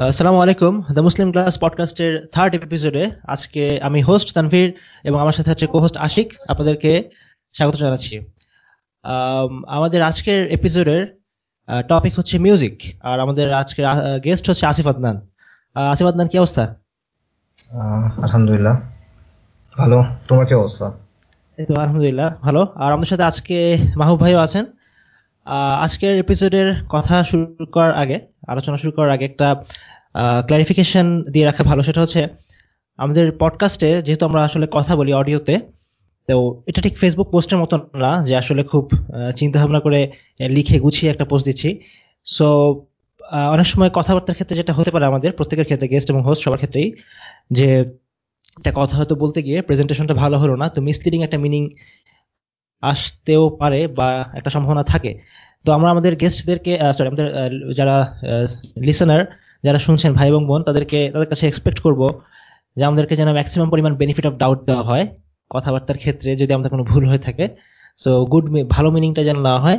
আসসালামু আলাইকুম the Muslim class পডকাস্টের থার্ড এপিসোডে আজকে আমি হোস্ট তানভীর এবং আমার সাথে আছে কোহোস্ট আশিক আপনাদেরকে স্বাগত জানাচ্ছি। আমাদের আজকের এপিসোডের টপিক হচ্ছে মিউজিক আর আমাদের আজকের গেস্ট হচ্ছে আসিফ আদনান। আসিফ আদনান কি অবস্থা? আলহামদুলিল্লাহ ভালো। তোমার কি অবস্থা? এই তো আলহামদুলিল্লাহ ভালো। আর আমাদের সাথে আজকে মাহবুব ভাইও আছেন। আজকের এপিসোডের কথা শুরু করার আগে আলোচনা শুরু করার আগে একটা ক্লারিফিকেশন দিয়ে রাখা ভালো, সেটা হচ্ছে আমাদের পডকাস্টে যেহেতু আমরা আসলে কথা বলি অডিওতে তো এটা ঠিক ফেসবুক পোস্টের মতন না যে আসলে খুব চিন্তা ভাবনা করে লিখে গুছিয়ে একটা পোস্ট দিচ্ছি। সো অনেক সময় কথাবার্তার ক্ষেত্রে যেটা হতে পারে আমাদের, প্রত্যেকের ক্ষেত্রে গেস্ট এবং হোস্ট সবার ক্ষেত্রেই, যে একটা কথা হয়তো বলতে গিয়ে প্রেজেন্টেশনটা ভালো হলো না, তো মিসলিডিং একটা মিনিং আসতেও পারে বা একটা সম্ভাবনা থাকে। তো আমরা আমাদের গেস্টদেরকে সরি আমাদের যারা লিসনার যারা শুনছেন ভাই এবং বোন, তাদেরকে, তাদের কাছে এক্সপেক্ট করব যে আমাদেরকে যেন ম্যাক্সিমাম পরিমাণ বেনিফিট অফ ডাউট দেওয়া হয় কথাবার্তার ক্ষেত্রে যদি আমাদের কোনো ভুল হয়ে থাকে। সো গুড ভালো মিনিংটা যেন না হয়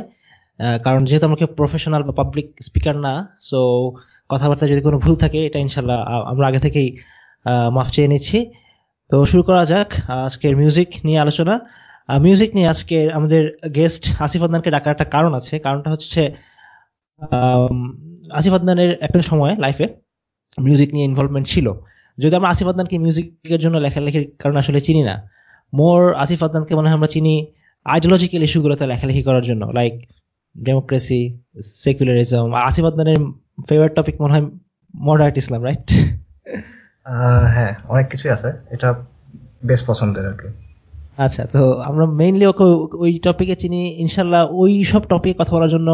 কারণ যেহেতু আমরা কেউ প্রফেশনাল বা পাবলিক স্পিকার না সো কথাবার্তা যদি কোনো ভুল থাকে, এটা ইনশাল্লাহ আমরা আগে থেকেই মাফ চেয়ে নিচ্ছি। তো শুরু করা যাক আজকের মিউজিক নিয়ে আলোচনা। মিউজিক নিয়ে আজকে আমাদের গেস্ট আসিফ আদনানকে ডাকার একটা কারণ আছে। কারণটা হচ্ছে আসিফ আদনানের একটা সময় লাইফে মিউজিক নিয়ে ইনভলভমেন্ট ছিল। যদি আমরা আসিফ আদনানকে মিউজিকের জন্য লেখালেখির কারণ আসলে চিনি না। মোর আসিফ আদনানকে মনে হয় আমরা চিনি আইডিওলজিক্যাল ইস্যুগুলোতে লেখালেখি করার জন্য লাইক ডেমোক্রেসি সেকুলারিজম আসিফ আদনানের ফেভারিট টপিক মনে হয় মডার্ট ইসলাম রাইট হ্যাঁ অনেক কিছুই আছে। এটা বেশ পছন্দের আর কি। আচ্ছা তো আমরা মেইনলি ওকে ওই টপিকে চিনি। ইনশাল্লাহ ওই সব টপিকে কথা বলার জন্য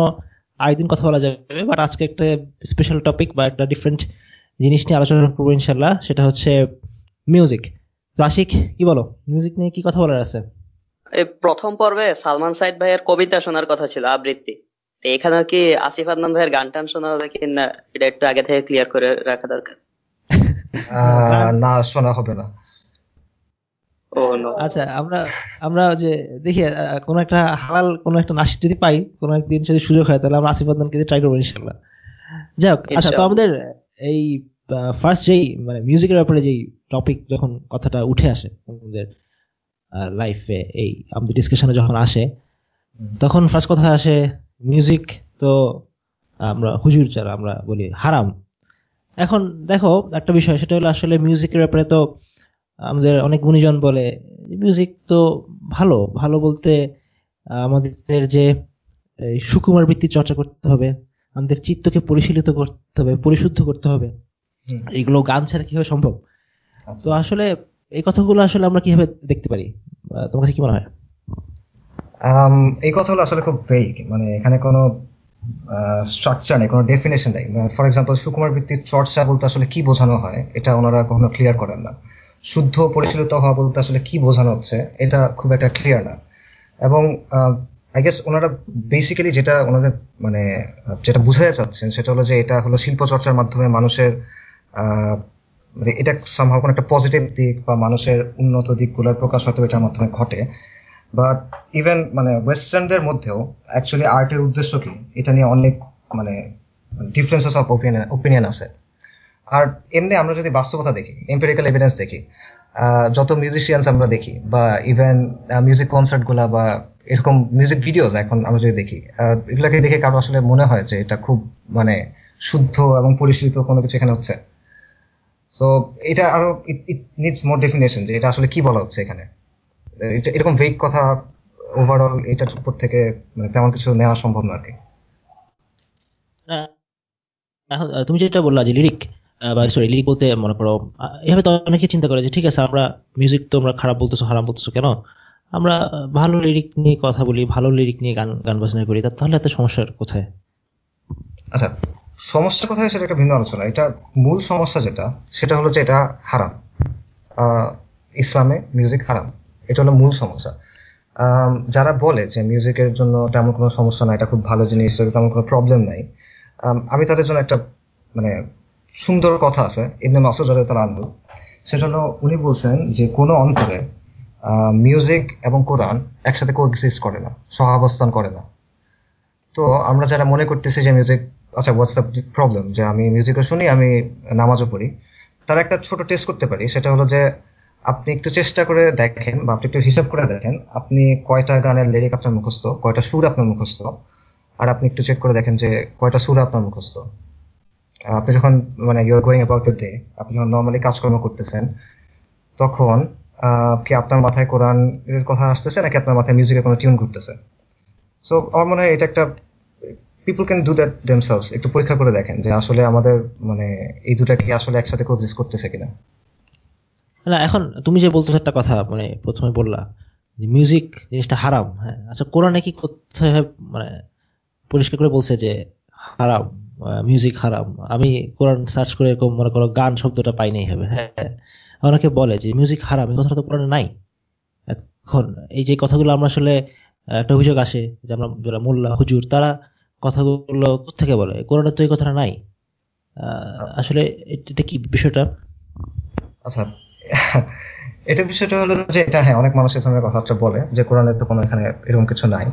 আরেকদিন কথা বলা যাবে বাট আজকে একটা স্পেশাল টপিক বা একটা ডিফারেন্ট জিনিস নিয়ে আলোচনা করব ইনশাল্লাহ সেটা হচ্ছে মিউজিক তো আশিক কি বলো? মিউজিক নিয়ে কি কথা বলার আছে? এই প্রথম পর্বে সালমান সাইদ ভাইয়ের কবিতা শোনার কথা ছিল আবৃত্তি। তো এখানে কি আসিফ আদনান ভাইয়ের গান টান শোনা হবে কি না এটা একটু আগে থেকে ক্লিয়ার করে রাখা দরকার। না শোনা হবে না। আচ্ছা আমরা আমরা যে দেখি কোন একটা হালাল কোন একটা নাসির যদি পাই কোন একদিন যদি সুযোগ হয় তাহলে আমরা আসিফ আদনানকে ট্রাই করব ইনশাল্লাহ যাই হোক আচ্ছা তো আমাদের এই ফার্স্ট যেই মানে মিউজিকের ব্যাপারে যেই টপিক যখন কথাটা উঠে আসে আমাদের লাইফে এই আমাদের ডিসকাশনে যখন আসে তখন ফার্স্ট কথা আসে মিউজিক তো আমরা হুজুর যারা আমরা বলি হারাম। এখন দেখো একটা বিষয় সেটা হলো আসলে মিউজিকের ব্যাপারে তো আমাদের অনেক গুণীজন বলে মিউজিক তো ভালো ভালো বলতে আমাদের যে সুকুমার বৃত্তি চর্চা করতে হবে আমাদের চিত্তকে পরিশীলিত করতে হবে পরিশুদ্ধ করতে হবে। এগুলো গান ছাড়া কীভাবে সম্ভব? আচ্ছা। তো আসলে এই কথাগুলো আসলে আমরা কীভাবে দেখতে পারি? তোমার কাছে কি মনে হয়? এই কথাগুলো আসলে খুব ভেগ মানে এখানে কোনো স্ট্রাকচার নেই কোনো ডেফিনেশন নেই। ফর এক্সাম্পল সুকুমার বৃত্তির চর্চা বলতে আসলে কি বোঝানো হয় এটা ওনারা কখনো ক্লিয়ার করেন না। শুদ্ধ পরিচালিত হওয়া বলতে আসলে কি বোঝানো হচ্ছে, এটা খুব একটা ক্লিয়ার না। এবং আই গেস ওনারা বেসিক্যালি যেটা ওনাদের মানে যেটা বুঝাতে চাচ্ছেন সেটা হলো যে এটা হলো শিল্প চর্চার মাধ্যমে মানুষের মানে এটা সম্ভব কোনো একটা পজিটিভ দিক বা মানুষের উন্নত দিকগুলোর প্রকাশ হয়তো এটার মাধ্যমে ঘটে। বাট ইভেন মানে ওয়েস্টার্নদের মধ্যেও অ্যাকচুয়ালি আর্টের উদ্দেশ্য কি? এটা নিয়ে অনেক মানে ডিফারেন্সেস অফ ওপিনিয়ন আছে। আর এমনি আমরা যদি বাস্তবতা দেখি এম্পেরিক্যাল এভিডেন্স দেখি যত মিউজিশিয়ানস আমরা দেখি, বা ইভেন মিউজিক কনসার্টগুলা বা এরকম মিউজিক ভিডিওস এখন আমরা যদি দেখি এগুলাকে দেখে কারও আসলে মনে হয় যে এটা খুব মানে শুদ্ধ এবং পরিশীলিত কোনো কিছু এখানে হচ্ছে। সো এটা আরও ইট নিডস মোর ডেফিনেশন যে এটা আসলে কি বলা হচ্ছে এখানে। এরকম ভেগ কথা ওভারঅল এটার উপর থেকে মানে তেমন কিছু নেওয়া সম্ভব না আর কি। তুমি যেটা বললা যে লিরিক বা সরি লিরিক বলতে মনে করো এভাবে তো অনেকে চিন্তা করে যে ঠিক আছে, আমরা মিউজিক তো আমরা খারাপ বলতেছো, হারাম বলতেছো কেন? আমরা ভালো লিরিক নিয়ে কথা বলি, ভালো লিরিক নিয়ে গান গান বাজনা করি তাহলে এত সমস্যার কোথায়? আচ্ছা সমস্যা কোথায় সেটা একটা ভিন্ন আলোচনা। এটা মূল সমস্যা যেটা, সেটা হলো যে এটা হারাম। ইসলামে মিউজিক হারাম। এটা হলো মূল সমস্যা। যারা বলে যে মিউজিকের জন্য তেমন কোনো সমস্যা নাই, এটা খুব ভালো জিনিস তেমন কোনো প্রবলেম নাই আমি তাদের জন্য একটা মানে সুন্দর কথা আছে, ইবনে মাসুদ আনহু। সেটা হলো উনি বলছেন যে কোনো অন্তরে মিউজিক এবং কোরআন একসাথে কোএক্সিস্ট করে না, সহাবস্থান করে না। তো আমরা যারা মনে করতেছি যে মিউজিক আচ্ছা হোয়াটস দ্য প্রবলেম যে আমি মিউজিকও শুনি, আমি নামাজও পড়ি। তার একটা ছোট টেস্ট করতে পারি, সেটা হলো যে আপনি একটু চেষ্টা করে দেখেন বা আপনি একটু হিসাব করে দেখেন, আপনি কয়টা গানের লিরিক আপনার মুখস্থ, কয়টা সুর আপনার মুখস্থ, আর আপনি একটু চেক করে দেখেন যে কয়টা সুর আপনার মুখস্থ। আপনি যখন মানে ইউর গোয়িং অ্যাবাউট ডে আপনি যখন নর্মালি কাজকর্ম করতেছেন, তখন কি আপনার মাথায় কোরআন এর কথা আসতেছে নাকি আপনার মাথায় মিউজিকের কোনো টিউন ঘুরতেছে? সো আমার মনে হয় এটা একটা people can do that themselves একটু পরীক্ষা করে দেখেন যে আসলে আমাদের মানে এই দুটা কি আসলে একসাথে কোএক্সিস্ট করতেছে কিনা। না, এখন তুমি যে বলতেছো একটা কথা মানে প্রথমে বললা যে মিউজিক জিনিসটা হারাম হ্যাঁ। আচ্ছা কোরআনে কি কোথায় মানে পরিষ্কার করে বলছে যে হারাম? মিউজিক হারাম। আমি কোরআন সার্চ করে এরকম মনে করো গান শব্দটা পাই নাই হবে হ্যাঁ? অনেকে বলে যে মিউজিক হারাম, এই কথাটা তো কোরআনে নাই। এখন এই যে কথাগুলো আমরা আসলে একটা অভিযোগ আসে যে আমরা যারা মোল্লা, হুজুর, তারা কথাগুলো কোথেকে বলে? কোরআনে তো এই কথাটা নাই। আসলে এটা কি বিষয়টা? আচ্ছা এটা বিষয়টা হলো যে এটা হ্যাঁ অনেক মানুষ ধরনের কথাটা বলে যে কোরআনের তো কোনো এখানে এরকম কিছু নাই।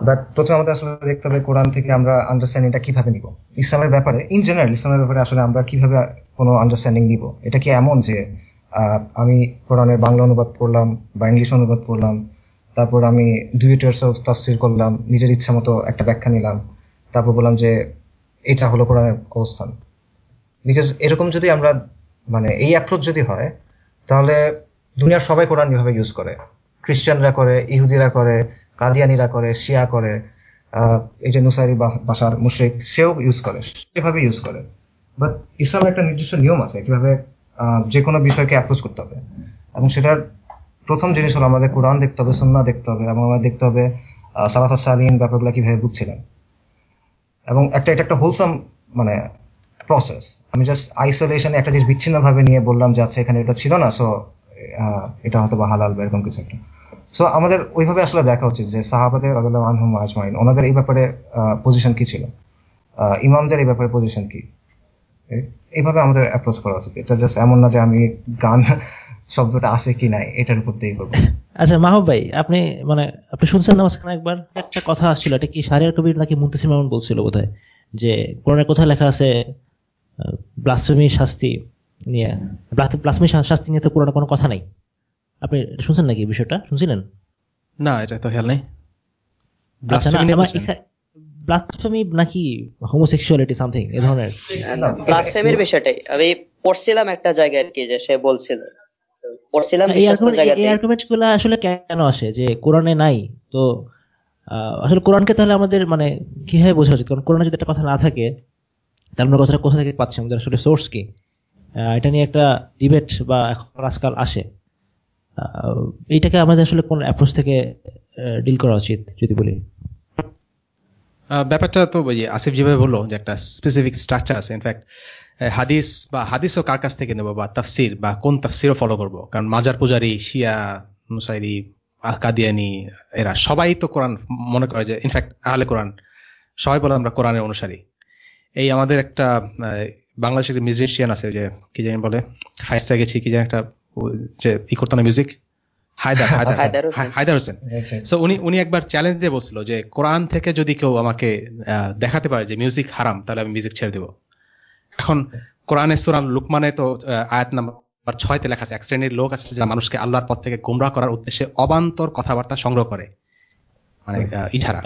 বাট প্রথমে আমাদের আসলে দেখতে হবে কোরআন থেকে আমরা আন্ডারস্ট্যান্ডিংটা কীভাবে নিব। ইসলামের ব্যাপারে ইন জেনারেল ইসলামের ব্যাপারে আসলে আমরা কীভাবে কোনো আন্ডারস্ট্যান্ডিং নিব? এটা কি এমন যে আমি কোরআনের বাংলা অনুবাদ পড়লাম বা ইংলিশ অনুবাদ পড়লাম, তারপর আমি দুই ইয়ার্স অফ তাফসির করলাম, নিজের ইচ্ছা মতো একটা ব্যাখ্যা নিলাম, তারপর বললাম যে, এটা হলো কোরআনের অবস্থান। বিকজ এরকম যদি আমরা মানে এই অ্যাপ্রোচ যদি হয়, তাহলে দুনিয়ার সবাই কোরআন এভাবে ইউজ করে। খ্রিস্টানরা করে, ইহুদিরা করে কাদিয়ানিরা করে, শিয়া করে এই যে নুসারি বাসার মুশ্রিক, সেও ইউজ করে সেভাবে ইউজ করে। বাট ইসলামের একটা নির্দিষ্ট নিয়ম আছে, কীভাবে যে কোনো বিষয়কে অ্যাপ্রোচ করতে হবে। এবং সেটার প্রথম জিনিস হলো আমাদের কোরআন দেখতে হবে সন্না দেখতে হবে, এবং আমাদের দেখতে হবে সালাফা সালিন ব্যাপারগুলো কীভাবে বুঝছিলেন। এবং একটা, এটা একটা হোলসাম মানে প্রসেস আমি জাস্ট আইসোলেশনে একটা জিনিস বিচ্ছিন্ন ভাবে নিয়ে বললাম যে আচ্ছা এখানে এটা ছিল না সো এটা হয়তো বা হালাল বা এরকম কিছু একটা। সো আমাদের ওইভাবে আসলে দেখা উচিত যে সাহাবাদের আদাল্লাহ আনহুম আজমাইন, ওনাদের এই ব্যাপারে পজিশন কি ছিল? ইমামদের এই ব্যাপারে পজিশন কি? এইভাবে আমাদের অ্যাপ্রোচ করা উচিত। এটা জাস্ট এমন না যে আমি গান, শব্দটা আছে কি নাই, এটার উপর দিয়ে করব। আচ্ছা মাহব ভাই, আপনি মানে আপনি শুনছেন না মাঝখানে একবার? একটা কথা আসছিল, এটা কি সারিয়ার কবির নাকি মুন্তাসিম মামুন বলছিল বোধহয়? যে কোরআনের কোথায় লেখা আছে ব্লাসফেমি শাস্তি নিয়ে ব্লাসফেমি শাস্তি নিয়ে তো পুরোনো কোনো কথা নাই। আপনি শুনছেন নাকি বিষয়টা? শুনছিলেন? না এটা তো খেয়াল নেই। ব্লাসফেমি নাকি হোমোসেক্সুয়ালিটি সামথিং এ ধরনের? ব্লাসফেমির বিষয়টাই। আমি পড়ছিলাম একটা জায়গায় আর কি যে সে বলছিল। পড়ছিলাম এই আর্গুমেন্ট আসলে কেন আসে? যে কোরআনে নাই তো আসলে কোরআনকে তাহলে আমাদের মানে কীভাবে বোঝা উচিত? কারণ কোরআনে যদি একটা কথা না থাকে তাহলে আমরা কথাটা কোথা থেকে পাচ্ছি? আমাদের আসলে সোর্স কি? এটা নিয়ে একটা ডিবেট বা এখন আজকাল আসে। এইটাকে আমাদের আসলে কোন অ্যাপ্রোচ থেকে ডিল করা উচিত, যদি বলি? ব্যাপারটা তো আসিফ যেভাবে বলল যে একটা স্পেসিফিক স্ট্রাকচার আছে। ইনফ্যাক্ট হাদিস বা হাদিসও কার কাছ থেকে নেব বা তাফসির বা কোন তাফসিরও ফলো করব? কারণ মাজার পূজারি, শিয়া মুসাইরি কাদিয়ানি এরা সবাই তো কোরআন মনে করে যে ইনফ্যাক্ট আহলে কোরআন, সবাই বলে আমরা কোরআনের অনুসারী। এই আমাদের একটা বাংলাদেশের মিউজিশিয়ান আছে যে, কি জানি বলে ফাইসা গেছি কি জানি একটা যে ই করতাম মিউজিক হায়দার হায়দার হোসেন। সো উনি উনি একবার চ্যালেঞ্জ দিয়ে বলছিল যে কোরআন থেকে যদি কেউ আমাকে দেখাতে পারে যে মিউজিক হারাম তাহলে আমি মিউজিক ছেড়ে দেবো। এখন কোরআনের সুরান লুকমানে তো আয়াত নাম্বার ছয়তে লেখা আছে এক শ্রেণির লোক আছে যারা মানুষকে আল্লাহর পথ থেকে গোমরা করার উদ্দেশ্যে অবান্তর কথাবার্তা সংগ্রহ করে। মানে ইছাড়া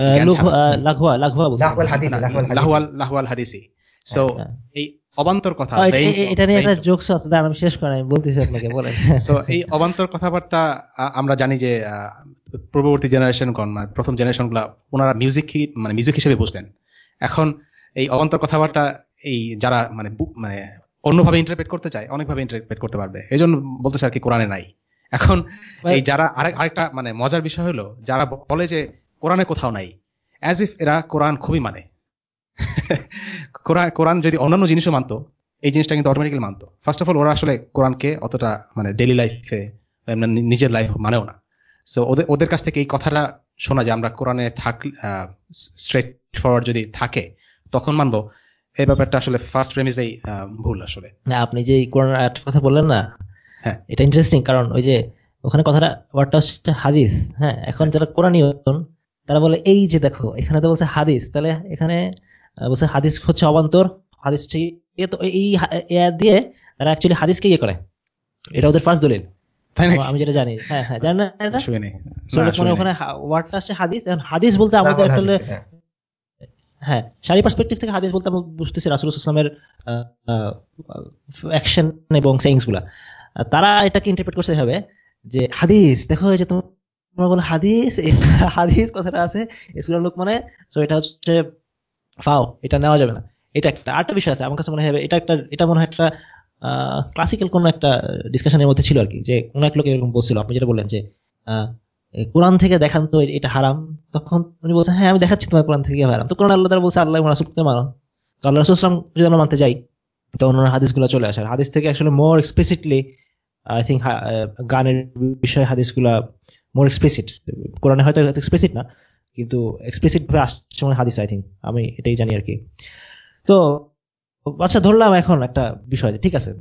লাহওয়াল হাদিসি সো এই অবান্তর কথা এটা নিয়ে একটা জোকস আছে আমি শেষ করে আমি বলতেছি আপনাকে বলেন। সো এই অবান্তর কথাবার্তা আমরা জানি যে পূর্ববর্তী জেনারেশন গণ মানে প্রথম জেনারেশনগুলা ওনারা মিউজিক মানে মিউজিক হিসেবে বুঝতেন। এখন এই অবান্তর কথাবার্তা এই যারা মানে মানে অন্যভাবে ইন্টারপ্রেট করতে চায় অনেকভাবে ইন্টারপ্রেট করতে পারবে। এই জন্য বলতেছে আর কি কোরআনে নাই? এখন এই যারা আরেক আরেকটা মানে মজার বিষয় হলো যারা বলে যে কোরআনে কোথাও নাই অ্যাজ ইফ এরা কোরআন খুবই মানে। কোরআন কোরআন যদি অন্যান্য জিনিসও মানতো এই জিনিসটা কিন্তু অটোমেটিক্যালি মানতো। ফার্স্ট অফ অল ওরা আসলে কোরআনকে অতটা মানে ডেলি লাইফে নিজের লাইফ মানেও না। সো ওদের ওদের কাছ থেকে এই কথাটা শোনা যে আমরা কোরআনে থাক স্ট্রেট ফরওয়ার্ড যদি থাকে তখন মানবো। এই ব্যাপারটা আসলে ফার্স্ট প্রেমিসেই ভুল আসলে। না আপনি যে কোরআন একটা কথা বললেন না হ্যাঁ। এটা ইন্টারেস্টিং কারণ ওই যে ওখানে কথাটা ওয়ার্ডটা হচ্ছে হাদিস হ্যাঁ? এখন যারা কোরআনীয় তারা বলে এই যে দেখো এখানে তো বলছে হাদিস। তাহলে এখানে বলছে হাদিস হচ্ছে অবান্তর। হাদিস তো এই দিয়ে তারা অ্যাকচুয়ালি হাদিসকে ইয়ে করে। এটা ওদের ফার্স্ট দলিল। আমি যেটা জানি হ্যাঁ হ্যাঁ জানেন এটা? মানে ওখানে ওয়ার্ডটা আছে হাদিস হাদিস বলতে আমাদের আসলে হ্যাঁ।, হ্যাঁ শারী পার্সপেক্টিভ থেকে হাদিস বলতে আমরা বুঝতেছি রাসুল ইসলামের অ্যাকশন এবং সেইংসগুলা। তারা এটাকে ইন্টারপ্রেট করতে হবে যে হাদিস দেখো যে তোমার বলো হাদিস হাদিস কথাটা আছে স্কুলের লোক মানে তো এটা হচ্ছে ফাও, এটা নেওয়া যাবে না। এটা একটা, আরেকটা বিষয় আছে, আমার কাছে মনে হয় এটা একটা, এটা মনে হয় একটা ক্লাসিক্যাল কোন একটা ডিসকাশনের মধ্যে ছিল আর কি যে কোন এক লোক এরকম বলছিল, আপনি যেটা বললেন যে কোরআন থেকে দেখান তো এটা হারাম, তখন উনি বলছেন হ্যাঁ আমি দেখাচ্ছি তোমার কোরআন থেকে হারাম? তো কোরআন আল্লাহ বলছে, আল্লাহ রাসুলকে মানো। তো আল্লাহ রাসুল ইসলাম যদি আমরা মানতে যাই, তো অন্য হাদিসগুলো চলে আসে। হাদিস থেকে আসলে মোর এক্সপ্লিসিটলি আই থিঙ্ক গানের বিষয়ে হাদিসগুলা মোর এক্সপ্লিসিট কোরআনে হয়তো এক্সপ্লিসিট না কিন্তু এক্সপ্লিসিট ভাবে আসছে মনে হাদিস আই থিঙ্ক আমি এটাই জানি আর কি। তো আচ্ছা ধরলাম এখন একটা বিষয়, ঠিক আছে?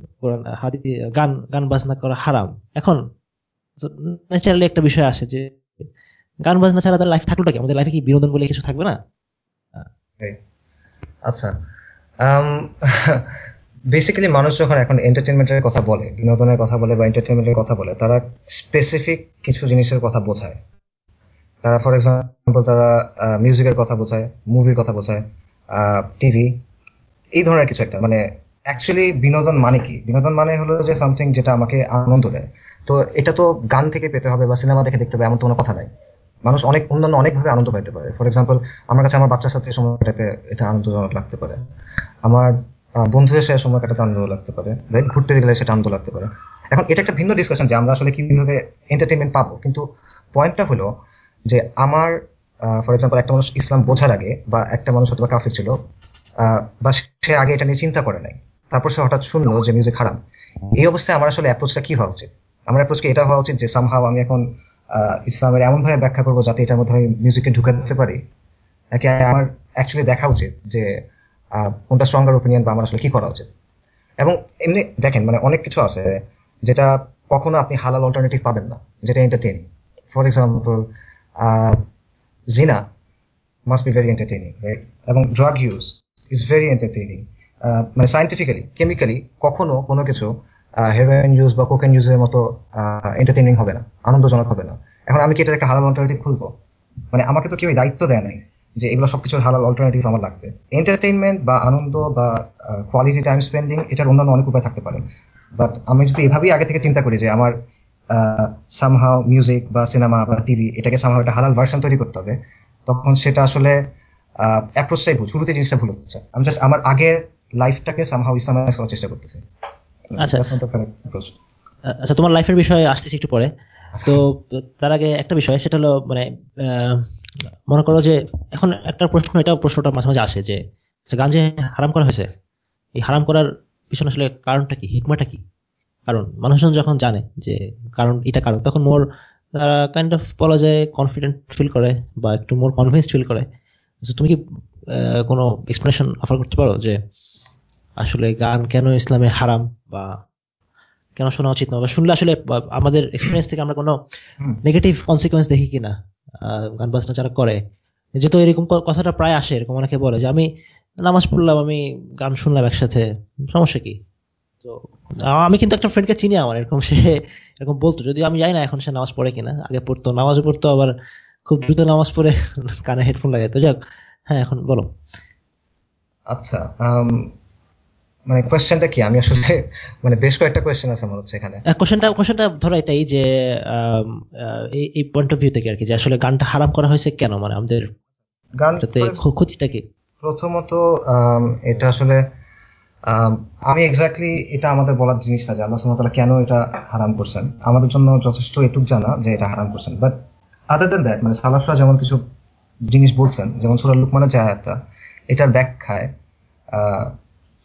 গান গান বাজনা করা হারাম। এখন ন্যাচারালি একটা বিষয় আসে যে, গান বাজনা ছাড়া তার লাইফ থাকল কি? আমাদের লাইফে কি বিনোদন বলে কিছু থাকবে না? আচ্ছা বেসিক্যালি মানুষ যখন এখন এন্টারটেনমেন্টের কথা বলে, বিনোদনের কথা বলে বা এন্টারটেনমেন্টের কথা বলে, তারা স্পেসিফিক কিছু জিনিসের কথা বোঝায়। তারা ফর এক্সাম্পল তারা মিউজিকের কথা বোঝায় মুভির কথা বোঝায় টিভি এই ধরনের কিছু একটা। মানে অ্যাকচুয়ালি বিনোদন মানে কি? বিনোদন মানে হলো যে সামথিং যেটা আমাকে আনন্দ দেয়। তো এটা তো গান থেকে পেতে হবে বা সিনেমা দেখে দেখতে হবে, এমন কোনো কথা নাই। মানুষ অনেক, অন্যান্য অনেকভাবে আনন্দ পাইতে পারে। ফর এক্সাম্পল আমার কাছে আমার বাচ্চার সাথে সময় কাটাতে এটা আনন্দজনক লাগতে পারে। আমার বন্ধুদের সাথে সময় কাটাতে আনন্দ লাগতে পারে। রাইট ঘুরতে গেলে সেটা আনন্দ লাগতে পারে। এখন এটা একটা ভিন্ন ডিসকাশন যে আমরা আসলে কীভাবে এন্টারটেনমেন্ট পাবো। কিন্তু পয়েন্টটা হলো যে আমার ফর এক্সাম্পল একটা মানুষ ইসলাম বোঝার আগে বা একটা মানুষ হয়তো কাফির ছিল বা সে আগে এটা নিয়ে চিন্তা করে নাই। তারপর সে হঠাৎ শুনলো যে মিউজিক খারাপ। এই অবস্থায় আমার আসলে অ্যাপ্রোচটা কি হওয়া উচিত? আমার অ্যাপ্রোচকে এটা হওয়া উচিত যে সামহাও আমি এখন ইসলামের এমন ভাবে ব্যাখ্যা করব যাতে এটার মধ্যে আমি মিউজিকে ঢুকে দিতে পারি। নাকি আমার অ্যাকচুয়ালি দেখা উচিত যে কোনটা স্ট্রঙ্গার ওপিনিয়ন বা আমার আসলে কি করা উচিত? এবং এমনি দেখেন মানে অনেক কিছু আছে যেটা কখনো আপনি হালাল অল্টারনেটিভ পাবেন না, যেটা এন্টারটেনিং ফর এক্সাম্পল জিনা মাস্ট বি ভেরি এন্টারটেনিং এবং drug use is very entertaining মানে সাইন্টিফিক্যালি কেমিক্যালি কখনো কোনো কিছু হেরোইন ইউজ বা কোকেন ইউজের মতো এন্টারটেইনিং হবে না, আনন্দজনক হবে না। এখন আমি কি এটা একটা হালাল অল্টারনেটিভ খুলবো? মানে আমাকে তো কেউ দায়িত্ব দেয় নাই যে এগুলো সবকিছুর হালাল অল্টারনেটিভ আমার লাগবে। এন্টারটেইনমেন্ট বা আনন্দ বা কোয়ালিটি টাইম স্পেন্ডিং এটার অন্যান্য অনেক উপায় থাকতে পারে। বাট আমি যদি এভাবেই আগে থেকে চিন্তা করি যে আমার সামহাও মিউজিক বা সিনেমা বা টিভি এটাকে সামহাও একটা হালাল ভার্সন তৈরি করতে হবে তখন সেটা আসলে অ্যাপ্রোচটাই ভুল শুরুতে জিনিসটা ভুল হচ্ছে। আমি জাস্ট আমার আগের লাইফটাকে সামহাও ইসলামাইজ করার চেষ্টা করতেছি। আচ্ছা। আচ্ছা তোমার লাইফের বিষয়ে আসতেছি একটু পরে। তো তার আগে একটা বিষয় সেটা হলো মানে মনে করো যে এখন একটা প্রশ্ন এটা প্রশ্নটা মাঝে মাঝে আসে যে গান যে হারাম করা হয়েছে এই হারাম করার পিছনে আসলে কারণটা কি হিকমাটা কি? কারণ মানুষজন যখন জানে যে কারণ এটা কারণ তখন মোর কাইন্ড অফ বলা যায় কনফিডেন্ট ফিল করে বা একটু মোর কনফিডেন্স ফিল করে তুমি কি কোনো এক্সপ্লেনেশন অফার করতে পারো যে আসলে গান কেন ইসলামে হারাম বা কেন শোনা উচিত না? বা শুনলে আসলে আমাদের এক্সপিরিয়েন্স থেকে আমরা কোনো নেগেটিভ কনসিকুয়েন্স দেখি কিনা? গান বাজনা যারা করে যেহেতু এরকম কথাটা প্রায় আসে এরকম অনেকে বলে যে আমি নামাজ পড়লাম আমি গান শুনলাম একসাথে সমস্যা কি? তো আমি কিন্তু একটা ফ্রেন্ডকে চিনি আমার এরকম সে এরকম বলতো যদিও আমি জানি না এখন সে নামাজ পড়ে কিনা আগে পড়তো নামাজও পড়তো আবার খুব দ্রুত নামাজ পড়ে কানে হেডফোন লাগাই তো যাক হ্যাঁ এখন বলো। আচ্ছা মানে কোয়েশ্চেনটা কি? আমি আসলে মানে বেশ কয়েকটা কোয়েশ্চেন আছে আমার হচ্ছে এখানে। কোশ্চেনটা কোশ্চেনটা ধরো এটাই যে এই পয়েন্ট অফ ভিউ থেকে আর কি যে আসলে গানটা হারাম করা হয়েছে কেন? মানে আমাদের গানটাতে ক্ষতিটা কি? প্রথমত এটা আসলে আমি এক্স্যাক্টলি এটা আমাদের বলার জিনিস না যে আল্লাহ সুমতাল্লাহ কেন এটা হারাম করছেন। আমাদের জন্য যথেষ্ট এটুক জানা যে এটা হারাম করছেন। বাট আদার দেন দ্যাট মানে সালাফরা যেমন কিছু জিনিস বলছেন, যেমন সুরাল লুকমানের যে আয়াতটা, এটার ব্যাখ্যায়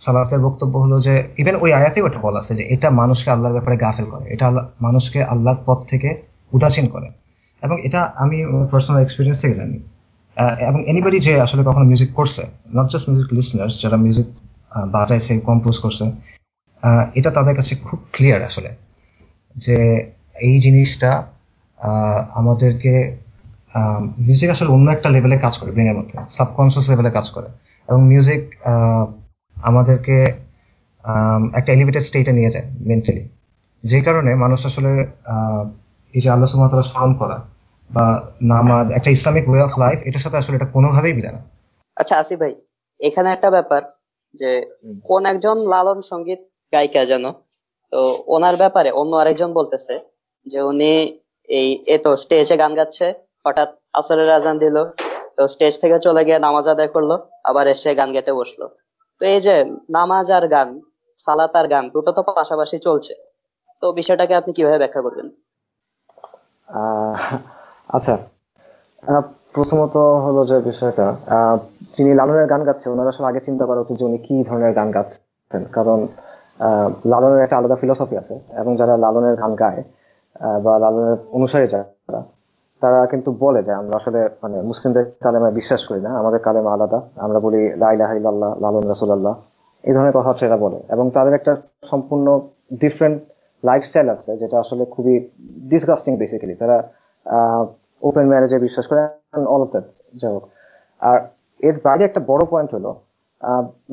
সালাফের বক্তব্য হলো যে ইভেন ওই আয়াতেই ওটা বলা আছে যে এটা মানুষকে আল্লাহর ব্যাপারে গাফেল করে, এটা মানুষকে আল্লাহর পথ থেকে উদাসীন করে। এবং এটা আমি পার্সোনাল এক্সপিরিয়েন্স থেকে জানি। এবং এনিবডি যে আসলে কখনো মিউজিক করছে নট জাস্ট মিউজিক লিসনার্স যারা মিউজিক বাজাইছে কম্পোজ করছে। এটা তাদের কাছে খুব ক্লিয়ার আসলে, যে এই জিনিসটা আমাদেরকে মিউজিক আসলে অন্য একটা লেভেলে কাজ করে ব্রেনের মধ্যে সাবকনসিয়াস লেভেলে কাজ করে। এবং মিউজিক আমাদেরকে একটা এলিভেটেড স্টেটে নিয়ে যায় মেন্টালি যে কারণে মানুষ আসলে এই যে আল্লাহ সুমতলা স্মরণ করা বা নামাজ, একটা ইসলামিক ওয়ে অফ লাইফ এটার সাথে আসলে এটা কোনোভাবেই মিলে না। আচ্ছা আসি ভাই, এখানে একটা ব্যাপার। যে কোন একজন লালন সংগীত গায়িকা যেন তো ওনার ব্যাপারে অন্য আরেকজন বলতেছে যে উনি এই এতো স্টেজে গান গাচ্ছে হঠাৎ আসরের আজান দিল তো স্টেজ থেকে চলে গিয়ে নামাজ আদায় করল আবার এসে গান গেতে বসল। তো এই যে নামাজ আর গান সালাত আর গান দুটো তো পাশাপাশি চলছে তো বিষয়টাকে আপনি কীভাবে ব্যাখ্যা করবেন? আচ্ছা প্রথমত হলো যে বিষয়টা যিনি লালনের গান গাচ্ছে, ওনারা আসলে আগে চিন্তা করা উচিত যে উনি কি ধরনের গান গাচ্ছেন। কারণ লালনের একটা আলাদা ফিলোসফি আছে এবং যারা লালনের গান গায় বা লালনের অনুসারী যারা, তারা কিন্তু বলে যে আমরা আসলে মানে মুসলিমদের কালেমা বিশ্বাস করি না, আমাদের কালেমা আলাদা, আমরা বলি লাইলাহাইল্লাহ লালন রাসুল্লাহ এই ধরনের কথা এরা বলে। এবং তাদের একটা সম্পূর্ণ ডিফারেন্ট লাইফস্টাইল আছে, যেটা আসলে খুবই ডিসগাস্টিং বেসিক্যালি তারা ওপেন ম্যারেজে বিশ্বাস করে অল অফ দ্যাট যাই হোক আর এর বাইরে একটা বড় পয়েন্ট হলো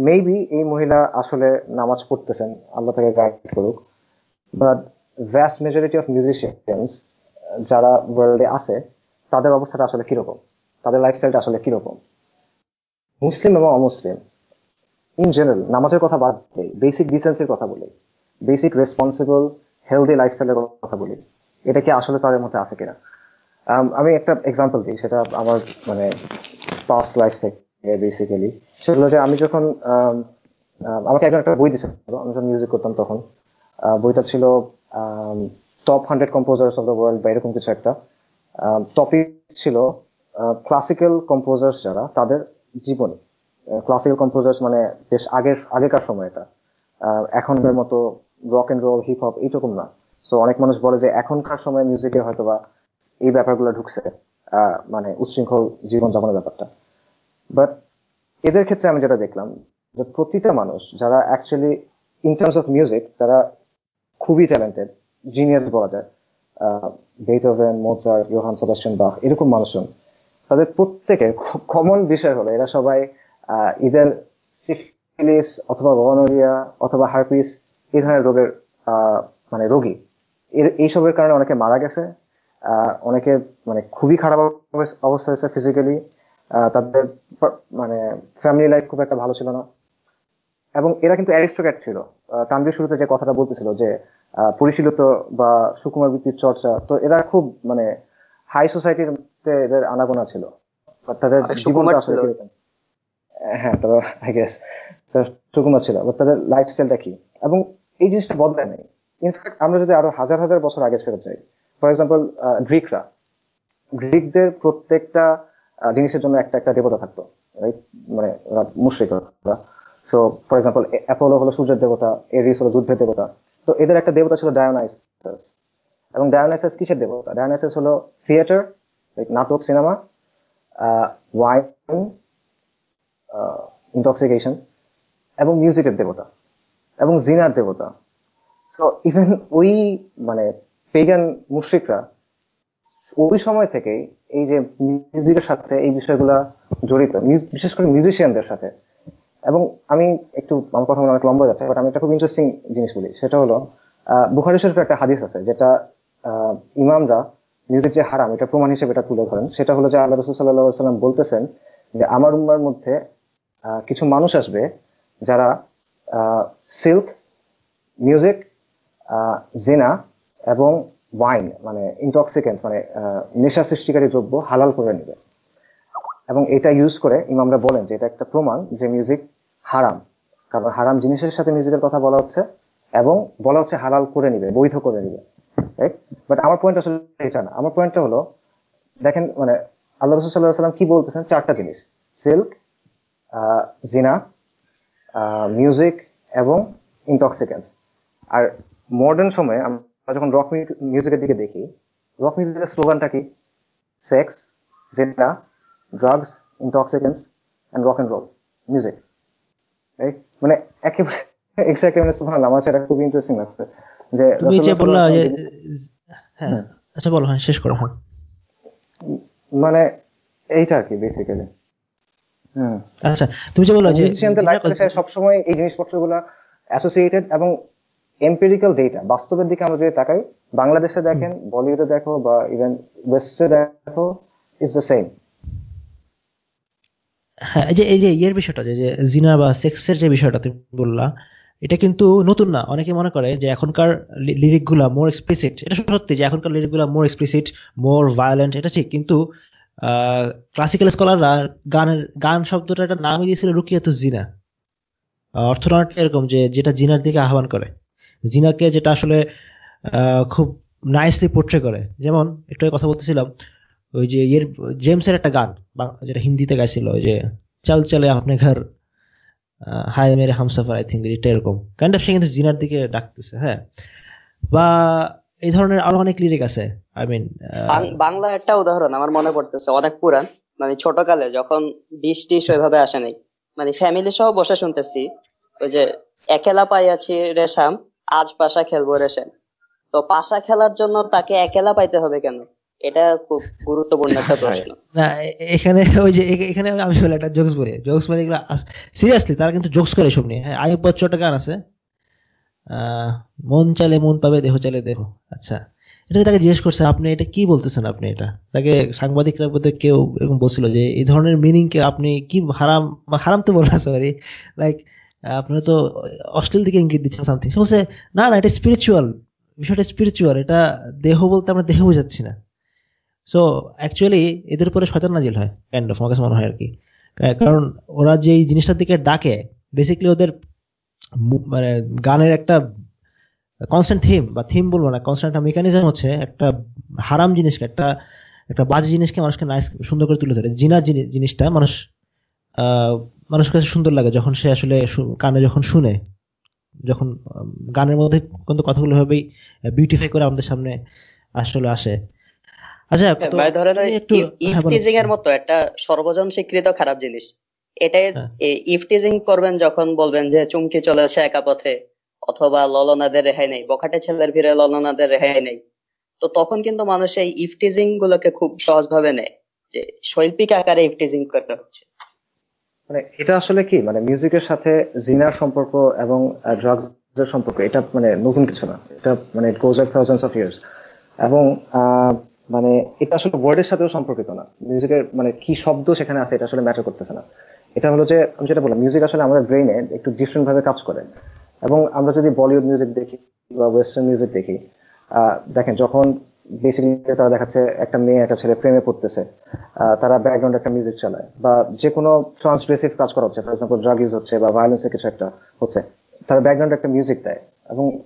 মেবি এই মহিলা আসলে নামাজ পড়তেছেন, আল্লাহ তাকে গাইড করুক। But vast majority of musicians যারা ওয়ার্ল্ডে আছে, তাদের অবস্থাটা আসলে কীরকম? তাদের লাইফস্টাইলটা আসলে কীরকম? মুসলিম এবং অমুসলিম ইন জেনারেল নামাজের কথা বাদ দেই বেসিক ডিসেন্সের কথা বলি বেসিক রেসপন্সিবল হেলদি লাইফস্টাইলের কথা বলি। এটা কি আসলে তাদের মধ্যে আছে কিনা? আমি একটা এক্সাম্পল দিই, সেটা আমার মানে পাস্ট লাইফ থেকে বেসিক্যালি সেগুলো যে আমি যখন আমাকে একজন একটা বই দিয়েছিল, আমি যখন মিউজিক করতাম তখন। বইটা ছিল top hundred composers of the world বা এরকম কিছু একটা। টপিক ছিল ক্লাসিক্যাল কম্পোজার্স যারা, তাদের জীবনী। ক্লাসিক্যাল কম্পোজার্স মানে বেশ আগের, আগেকার সময় এটা। এখনকার মতো rock and roll hip hop এইরকম না। তো অনেক মানুষ বলে যে এখনকার সময় মিউজিকে হয়তো বা এই ব্যাপারগুলো ঢুকছে মানে উচ্ছৃঙ্খল জীবনযাপনের ব্যাপারটা। বাট এদের ক্ষেত্রে আমি যেটা দেখলাম, যে প্রতিটা মানুষ যারা actually in terms of music তারা খুবই ট্যালেন্টেড জিনিয়াস বলা যায় বেথোভেন মোজার ইউহান সেবাস্টিয়ান বাহ এরকম মানুষজন, তাদের প্রত্যেকের কমন বিষয় হলো এরা সবাই ইদের সিফিলিস অথবা গনরিয়া অথবা হার্পিস এই ধরনের রোগের মানে রোগী। এইসবের কারণে অনেকে মারা গেছে অনেকে মানে খুবই খারাপ অবস্থা হয়েছে ফিজিক্যালি তাদের মানে ফ্যামিলি লাইফ খুব একটা ভালো ছিল না। এবং এরা কিন্তু অ্যারিস্টোক্যাট ছিল। তান্দ্রিক শুরুতে যে কথাটা বলতেছিল যে পরিশীলিত বা সুকুমার বৃত্তির চর্চা তো এরা খুব মানে হাই সোসাইটির এদের আনাগোনা ছিল। তাদের জীবনটা হ্যাঁ তবে আই গেস সুকুমার ছিল তাদের লাইফস্টাইলটা কি? এবং এই জিনিসটা বদলায় নেই। ইনফ্যাক্ট আমরা যদি আরও হাজার হাজার বছর আগে ফেরত যাই ফর এক্সাম্পল গ্রিকরা গ্রিকদের প্রত্যেকটা জিনিসের জন্য একটা একটা দেবতা থাকতো মানে মুশ্রিকরা সো ফর এক্সাম্পল অ্যাপোলো হলো সূর্যের দেবতা এরিস হলো যুদ্ধের দেবতা। তো এদের একটা দেবতা ছিল ডায়োনাইসাস এবং ডায়োনাইসাস কিসের দেবতা? ডায়োনাইসাস হলো থিয়েটার নাটক সিনেমা ওয়াইন ইন্টক্সিকেশন এবং মিউজিকের দেবতা, এবং জিনার দেবতা। সো ইভেন ওই মানে পেগান মুশ্রিকরা ওই সময় থেকেই এই যে মিউজিকের সাথে এই বিষয়গুলা জড়িত বিশেষ করে মিউজিশিয়ানদের সাথে। এবং আমি একটু, আমার কথা অনেক লম্বা যাচ্ছে বাট আমি একটা খুব ইন্টারেস্টিং জিনিস বলি। সেটা হলো বুখারি শরীফের একটা হাদিস আছে, যেটা ইমামরা মিউজিক যে হারাম, এটা প্রমাণ হিসেবে এটা তুলে ধরেন। সেটা হলো যে আল্লাহ রসুল সাল্লাহ সাল্লাম বলতেছেন যে আমার উম্মার মধ্যে কিছু মানুষ আসবে যারা সিল্ক মিউজিক জেনা এবং ওয়াইন মানে ইন্টক্সিকেন্স মানে নেশা সৃষ্টিকারী দ্রব্য হালাল করে নেবে। এবং এটা ইউজ করে ইমামরা বলেন যে এটা একটা প্রমাণ যে মিউজিক হারাম। কারণ হারাম জিনিসের সাথে মিউজিকের কথা বলা হচ্ছে এবং বলা হচ্ছে হালাল করে নিবে, বৈধ করে নিবে। বাট আমার পয়েন্ট আসলে এটা না। আমার পয়েন্টটা হলো, দেখেন মানে আল্লাহ রসুল সাল্লাহ সাল্লাম কি বলতেছেন? চারটা জিনিস। সিল্ক জিনা মিউজিক এবং ইন্টক্সিকেন্স আর মডার্ন সময়ে আমরা যখন রক মিউজিকের দিকে দেখি রক মিউজিকের স্লোগানটা কি? সেক্স জিনা drugs intoxicants and rock and roll music মানে একেবারে এক্স্যাক্টলি মানে সুবহানাল্লাহ আমার সেটা খুব ইন্টারেস্টিং লাগছে। যে তুমি যে বললা যে হ্যাঁ আচ্ছা বলো হ্যাঁ শেষ করো হ্যাঁ। মানে এইটা আর কি বেসিক্যালি আচ্ছা তুমি যে বলল যে মিউজিশিয়ানদের লাইফ সবসময় এই জিনিসপত্রগুলো অ্যাসোসিয়েটেড এবং এম্পিরিক্যাল ডেটা বাস্তবের দিকে আমরা যদি তাকাই বাংলাদেশে দেখেন বলিউডে দেখো বা ইভেন ওয়েস্টে দেখো ইজ দ্য সেম হ্যাঁ যে এই যে ইয়ের বিষয়টা যে জিনা বা সেক্সের যে বিষয়টা তুমি বললা এটা কিন্তু নতুন না। অনেকে মনে করে যে এখনকার লিরিকগুলা মোর এক্সপ্লিসিট এটা সত্যি যে এখনকার লিরিকগুলা মোর এক্সপ্লিসিট মোর ভায়োলেন্ট এটা ঠিক। কিন্তু ক্লাসিক্যাল স্কলাররা গানের গান শব্দটা একটা নামই দিয়েছিল রুকিয়াত জিনা। অর্থনয়নটা এরকম যে যেটা জিনার দিকে আহ্বান করে। জিনাকে যেটা আসলে খুব নাইসলি পোট্রে করে। যেমন একটু কথা বলতেছিলাম, ওই যে ইয়ের, জেমসের একটা গান যেটা হিন্দিতে গাইছিল, ওই যে, চাল চালে আপনি ঘর হাই মেরে হামসাফার আই থিঙ্ক এটা এরকম। কাইন্ড অফ সে কিন্তু জিনার দিকে ডাকতেছে হ্যাঁ। বা এই ধরনের আরও অনেক লিরিক আছে আই মিন বাংলা একটা উদাহরণ আমার মনে পড়তেছে, অনেক পুরান মানে ছোটকালে যখন ডিশ টিশ ওইভাবে আসে নাই মানে ফ্যামিলি সহ বসে শুনতেছি, ওই যে, একেলা পাইয়াছি রেশাম আজ পাশা খেলব রেশাম তো পাশা খেলার জন্য তাকে একেলা পাইতে হবে কেন? এটা খুব গুরুত্বপূর্ণ একটা প্রশ্ন। না এখানে ওই যে এখানে আমি বলে একটা জোকস বলি। জোকস বলি এগুলো সিরিয়াসলি তারা কিন্তু জোকস করে সব নিয়ে। হ্যাঁ আয়ুব বচ্চর গান আছে। মন চালে মন পাবে দেহ চালে দেহ। আচ্ছা। এটা তাকে জিজ্ঞেস করছে? আপনি এটা কি বলতেছেন আপনি এটা? তাকে সাংবাদিকরা বলতে কেউ এরকম বলছিল যে এই ধরনের মিনিং কে আপনি কি হারাম হারাম তো বললেন সরি লাইক আপনারা তো অশ্লীল দিকে ইঙ্গিত দিচ্ছেন সামথিং সে বলছে না না, এটা স্পিরিচুয়াল বিষয়টা স্পিরিচুয়াল এটা দেহ বলতে আমরা দেহ বোঝাচ্ছি না। সো অ্যাকচুয়ালি এদের উপরে শয়তান নাজিল হয় কাইন্ড অফ আমার কাছে মনে হয় আর কি। কারণ ওরা যে এই জিনিসটার দিকে ডাকে বেসিক্যালি ওদের মানে গানের একটা কনস্ট্যান্ট থিম বা থিম বলব না কনস্ট্যান্ট একটা মেকানিজম হচ্ছে একটা হারাম জিনিসকে, একটা একটা বাজে জিনিসকে মানুষকে নাইস সুন্দর করে তুলে ধরে। জিনা, জিনিসটা মানুষ মানুষের কাছে সুন্দর লাগে যখন সে আসলে কানে যখন শুনে যখন গানের মধ্যে কিন্তু কথাগুলো ভাবেই বিউটিফাই করে আমাদের সামনে আসলে আসে। আচ্ছা হ্যাঁ, ধরেন ইফটিজিং হ্যাঁ, এর মতো একটা সর্বজন স্বীকৃত খারাপ জিনিস। এটাই ইফটিজিং হ্যাঁ। করবেন যখন বলবেন যে চুমকি চলেছে একা পথে অথবা ললনাদের রেহাই নেই। বখাটে ছেলের ভিড়ে ললনাদের রেহাই নেই। তো তখন কিন্তু মানুষ এই ইফটিজিং গুলোকে খুব সহজভাবে নেয় যে শৈল্পিক আকারে ইফটিজিং করতে হচ্ছে। মানে এটা আসলে কি? মানে মিউজিকের সাথে জিনার সম্পর্ক এবং ড্রাগস এর সম্পর্ক, এটা মানে নতুন কিছু না। এটা মানে it goes like thousands of years এবং মানে এটা আসলে ওয়ার্ডের সাথেও সম্পর্কিত না। মিউজিকের মানে কি শব্দ সেখানে আছে এটা আসলে ম্যাটার করতেছে না। এটা হলো যে, আমি যেটা বললাম মিউজিক আসলে আমাদের ব্রেইনে একটু ডিফারেন্ট ভাবে কাজ করে। এবং আমরা যদি বলিউড মিউজিক দেখি বা ওয়েস্টার্ন মিউজিক দেখি দেখেন যখন বেসিক্যালি তারা দেখাচ্ছে একটা মেয়ে, একটা ছেলে প্রেমে পড়তেছে। তারা ব্যাকগ্রাউন্ড একটা মিউজিক চালায়। বা যে কোনো ট্রান্সগ্রেসিভ কাজ করা হচ্ছে। ফর এক্সাম্পল ড্রাগ ইউজ হচ্ছে বা ভায়োলেন্সের কিছু একটা হচ্ছে। তারা ব্যাকগ্রাউন্ড একটা মিউজিক দেয়। এবং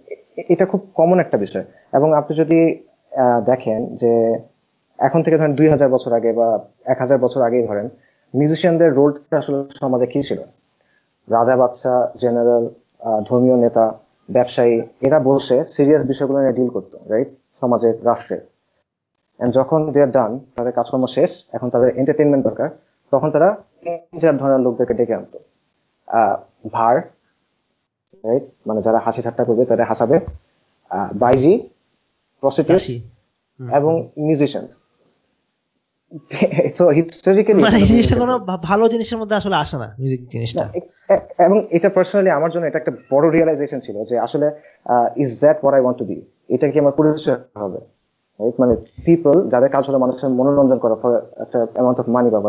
এটা খুব কমন একটা বিষয়। এবং আপনি যদি দেখেন যে এখন থেকে ধরেন দুই হাজার বছর আগে বা এক হাজার বছর আগেই ধরেন মিউজিশিয়ানদের রোলটা আসলে সমাজে কি ছিল? রাজা বাচ্চা জেনারেল ধর্মীয় নেতা, ব্যবসায়ী, এরা বসে সিরিয়াস বিষয়গুলো নিয়ে ডিল করতো রাইট সমাজের রাষ্ট্রের। যখন দে আর ডান তাদের কাজকর্ম শেষ এখন তাদের এন্টারটেনমেন্ট দরকার তখন তারা তিন চার ধরনের লোকদেরকে ডেকে আনতো। ভার রাইট মানে যারা হাসি ঠাট্টা করবে তাদের হাসাবে। বাইজি প্রস্টিটিউট এবং মিউজিশিয়ান মানে ভালো জিনিসের মধ্যে আসলে আসে না মিউজিক জিনিসটা। এবং এটা পার্সোনালি আমার জন্য এটা একটা বড় রিয়েলাইজেশন ছিল যে আসলে is that what I want to be এটা কি আমার পরিচয় হবে? মানে পিপল যাদের কাজ হলো মানুষের মনোরঞ্জন করা ফর একটা অ্যামাউন্ট অফ মানি বা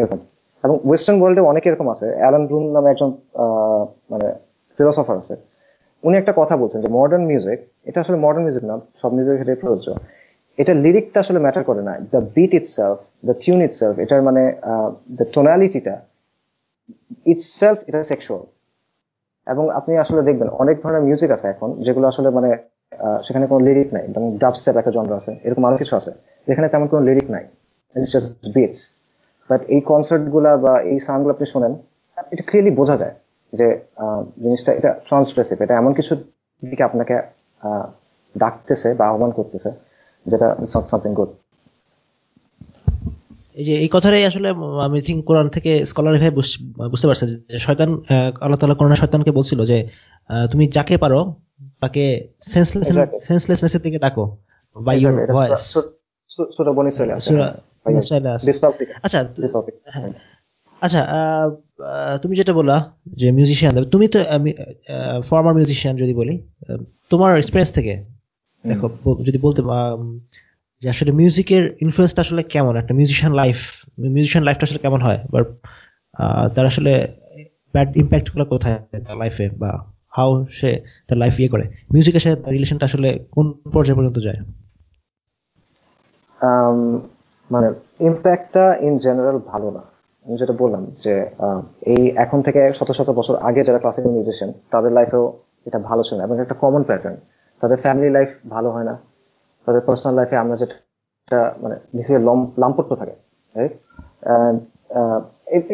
এরকম। এবং ওয়েস্টার্ন ওয়ার্ল্ডে অনেক এরকম আছে। অ্যালান ব্রুম নামে একজন মানে ফিলোসফার আছে। উনি একটা কথা বলছেন যে মডার্ন মিউজিক এটা আসলে মডার্ন মিউজিক না, সব মিউজিক ক্ষেত্রে প্রযোজ্য। এটা লিরিকটা আসলে ম্যাটার করে না। The beat itself the tune itself এটার মানে দ্য টোনালিটিটা ইটসেলফ এটা সেক্সুয়াল এবং আপনি আসলে দেখবেন, অনেক ধরনের মিউজিক আছে এখন, যেগুলো আসলে মানে সেখানে কোনো লিরিক নাই। যেমন ডাবস্টেপ একটা যন্ত্র আছে, এরকম আরও কিছু আছে। যেখানে তেমন কোনো লিরিক নাই। বিটস বাট এই কনসার্টগুলা বা এই সাউন্ডগুলো আপনি শোনেন, এটা ক্লিয়ারলি বোঝা যায় যে জিনিসটা এটা ট্রান্সপ্রেসিভ এটা এমন কিছু দিকে আপনাকে ডাকতেছে বা আহ্বান করতেছে যেটা সামথিং গুড এই যে এই কথাটাই আসলে আমি থিঙ্ক কোরআন থেকে স্কলার ভাই বুঝতে পারছে যে শয়তান আল্লাহ তালা কোরআন শয়তানকে বলছিল যে তুমি যাকে পারো তাকে দিকে ডাকো। বাই ইউর ভয়েস আচ্ছা আচ্ছা তুমি যেটা বললা যে মিউজিশিয়ান তুমি তো ফর্মার মিউজিশিয়ান যদি বলি তোমার এক্সপিরিয়েন্স থেকে দেখো যদি বলতে যে আসলে মিউজিকের ইনফ্লুয়েন্সটা আসলে কেমন? একটা মিউজিশিয়ান লাইফ মিউজিশিয়ান লাইফটা আসলে কেমন হয়? বা তার আসলে ব্যাড ইম্প্যাক্টগুলো কোথায়? লাইফে বা হাউ সে তার লাইফ ইয়ে করে। মিউজিকের সাথে তার রিলেশনটা আসলে কোন পর্যায়ে পর্যন্ত যায়? মানে ইম্প্যাক্টটা ইন জেনারেল ভালো না। আমি যেটা বললাম যে এই এখন থেকে শত শত বছর আগে যারা ক্লাসিক্যাল মিউজিশিয়ান তাদের লাইফেও এটা ভালো ছিল এবং একটা কমন প্যাটার্ন তাদের ফ্যামিলি লাইফ ভালো হয় না। তাদের পার্সোনাল লাইফে আমরা যেটা মানে বেশিরভাগ লাম্পট্য থাকে রাইট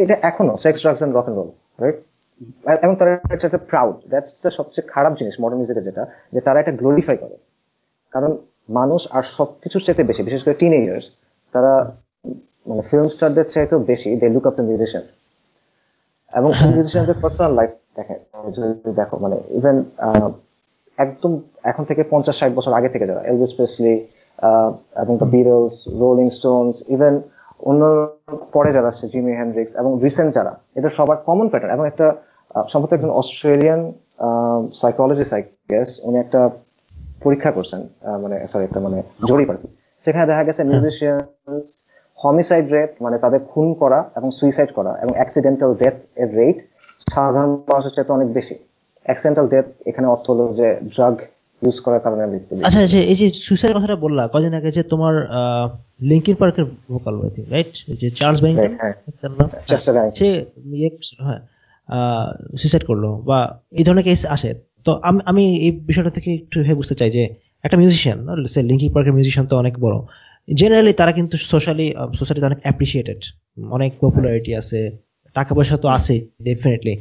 এটা এখনও sex drugs and rock and roll right এবং তারা একটা প্রাউড দ্যাটস দ্য সবচেয়ে খারাপ জিনিস মডার্ন মিউজিকের যেটা যে তারা এটা গ্লোরিফাই করে। কারণ মানুষ আর সবকিছুর চাইতে বেশি বিশেষ করে টিন ইয়ার্স তারা মানে ফিল্ম স্টারদের চাইতেও বেশি they look up to musician এবং মিউজিশিয়ানদের পার্সোনাল লাইফ দেখে যদি দেখো মানে ইভেন একদম এখন থেকে পঞ্চাশ ষাট বছর আগে থেকে যারা এলভিস প্রেসলি এবং the Beatles Rolling Stones even অন্য পরে যারা আছে জিমি হ্যান্ড্রিক্স এবং রিসেন্ট যারা এটা সবার কমন প্যাটার্ন এবং একটা সম্ভবত একজন অস্ট্রেলিয়ান সাইকোলজিস্ট আই গেস উনি একটা পরীক্ষা করছেন মানে সরি একটা মানে জরিপ আর কি সেখানে দেখা গেছে মিউজিশিয়ান হমিসাইড রেট মানে তাদের খুন করা এবং সুইসাইড করা এবং অ্যাক্সিডেন্টাল ডেথ এর রেট সাধারণ মানুষের চাইতে অনেক বেশি। অ্যাক্সিডেন্টাল ডেথ এখানে অর্থ হলো যে ড্রাগ ইউজ করার কারণে মৃত্যু আচ্ছা যে এই যে সুইসাইড কথাটা বললা কদিন আগে যে তোমার লিঙ্কিন পার্কের ভোকাল রাইট যে চার্লস ব্যাংক সে ইয়ে হ্যাঁ। সুইসাইড করল বা এই ধরনের কেস আসে। তো আমি এই বিষয়টা থেকে একটু বুঝতে চাই যে একটা মিউজিশিয়ান লিঙ্কিং পার্কের মিউজিশিয়ান তো অনেক বড় জেনারেলি তারা কিন্তু সোশ্যালি সোসাইটিতে অনেক অ্যাপ্রিসিয়েটেড অনেক পপুলারিটি আছে, টাকা পয়সা তো আছে ডেফিনেটলি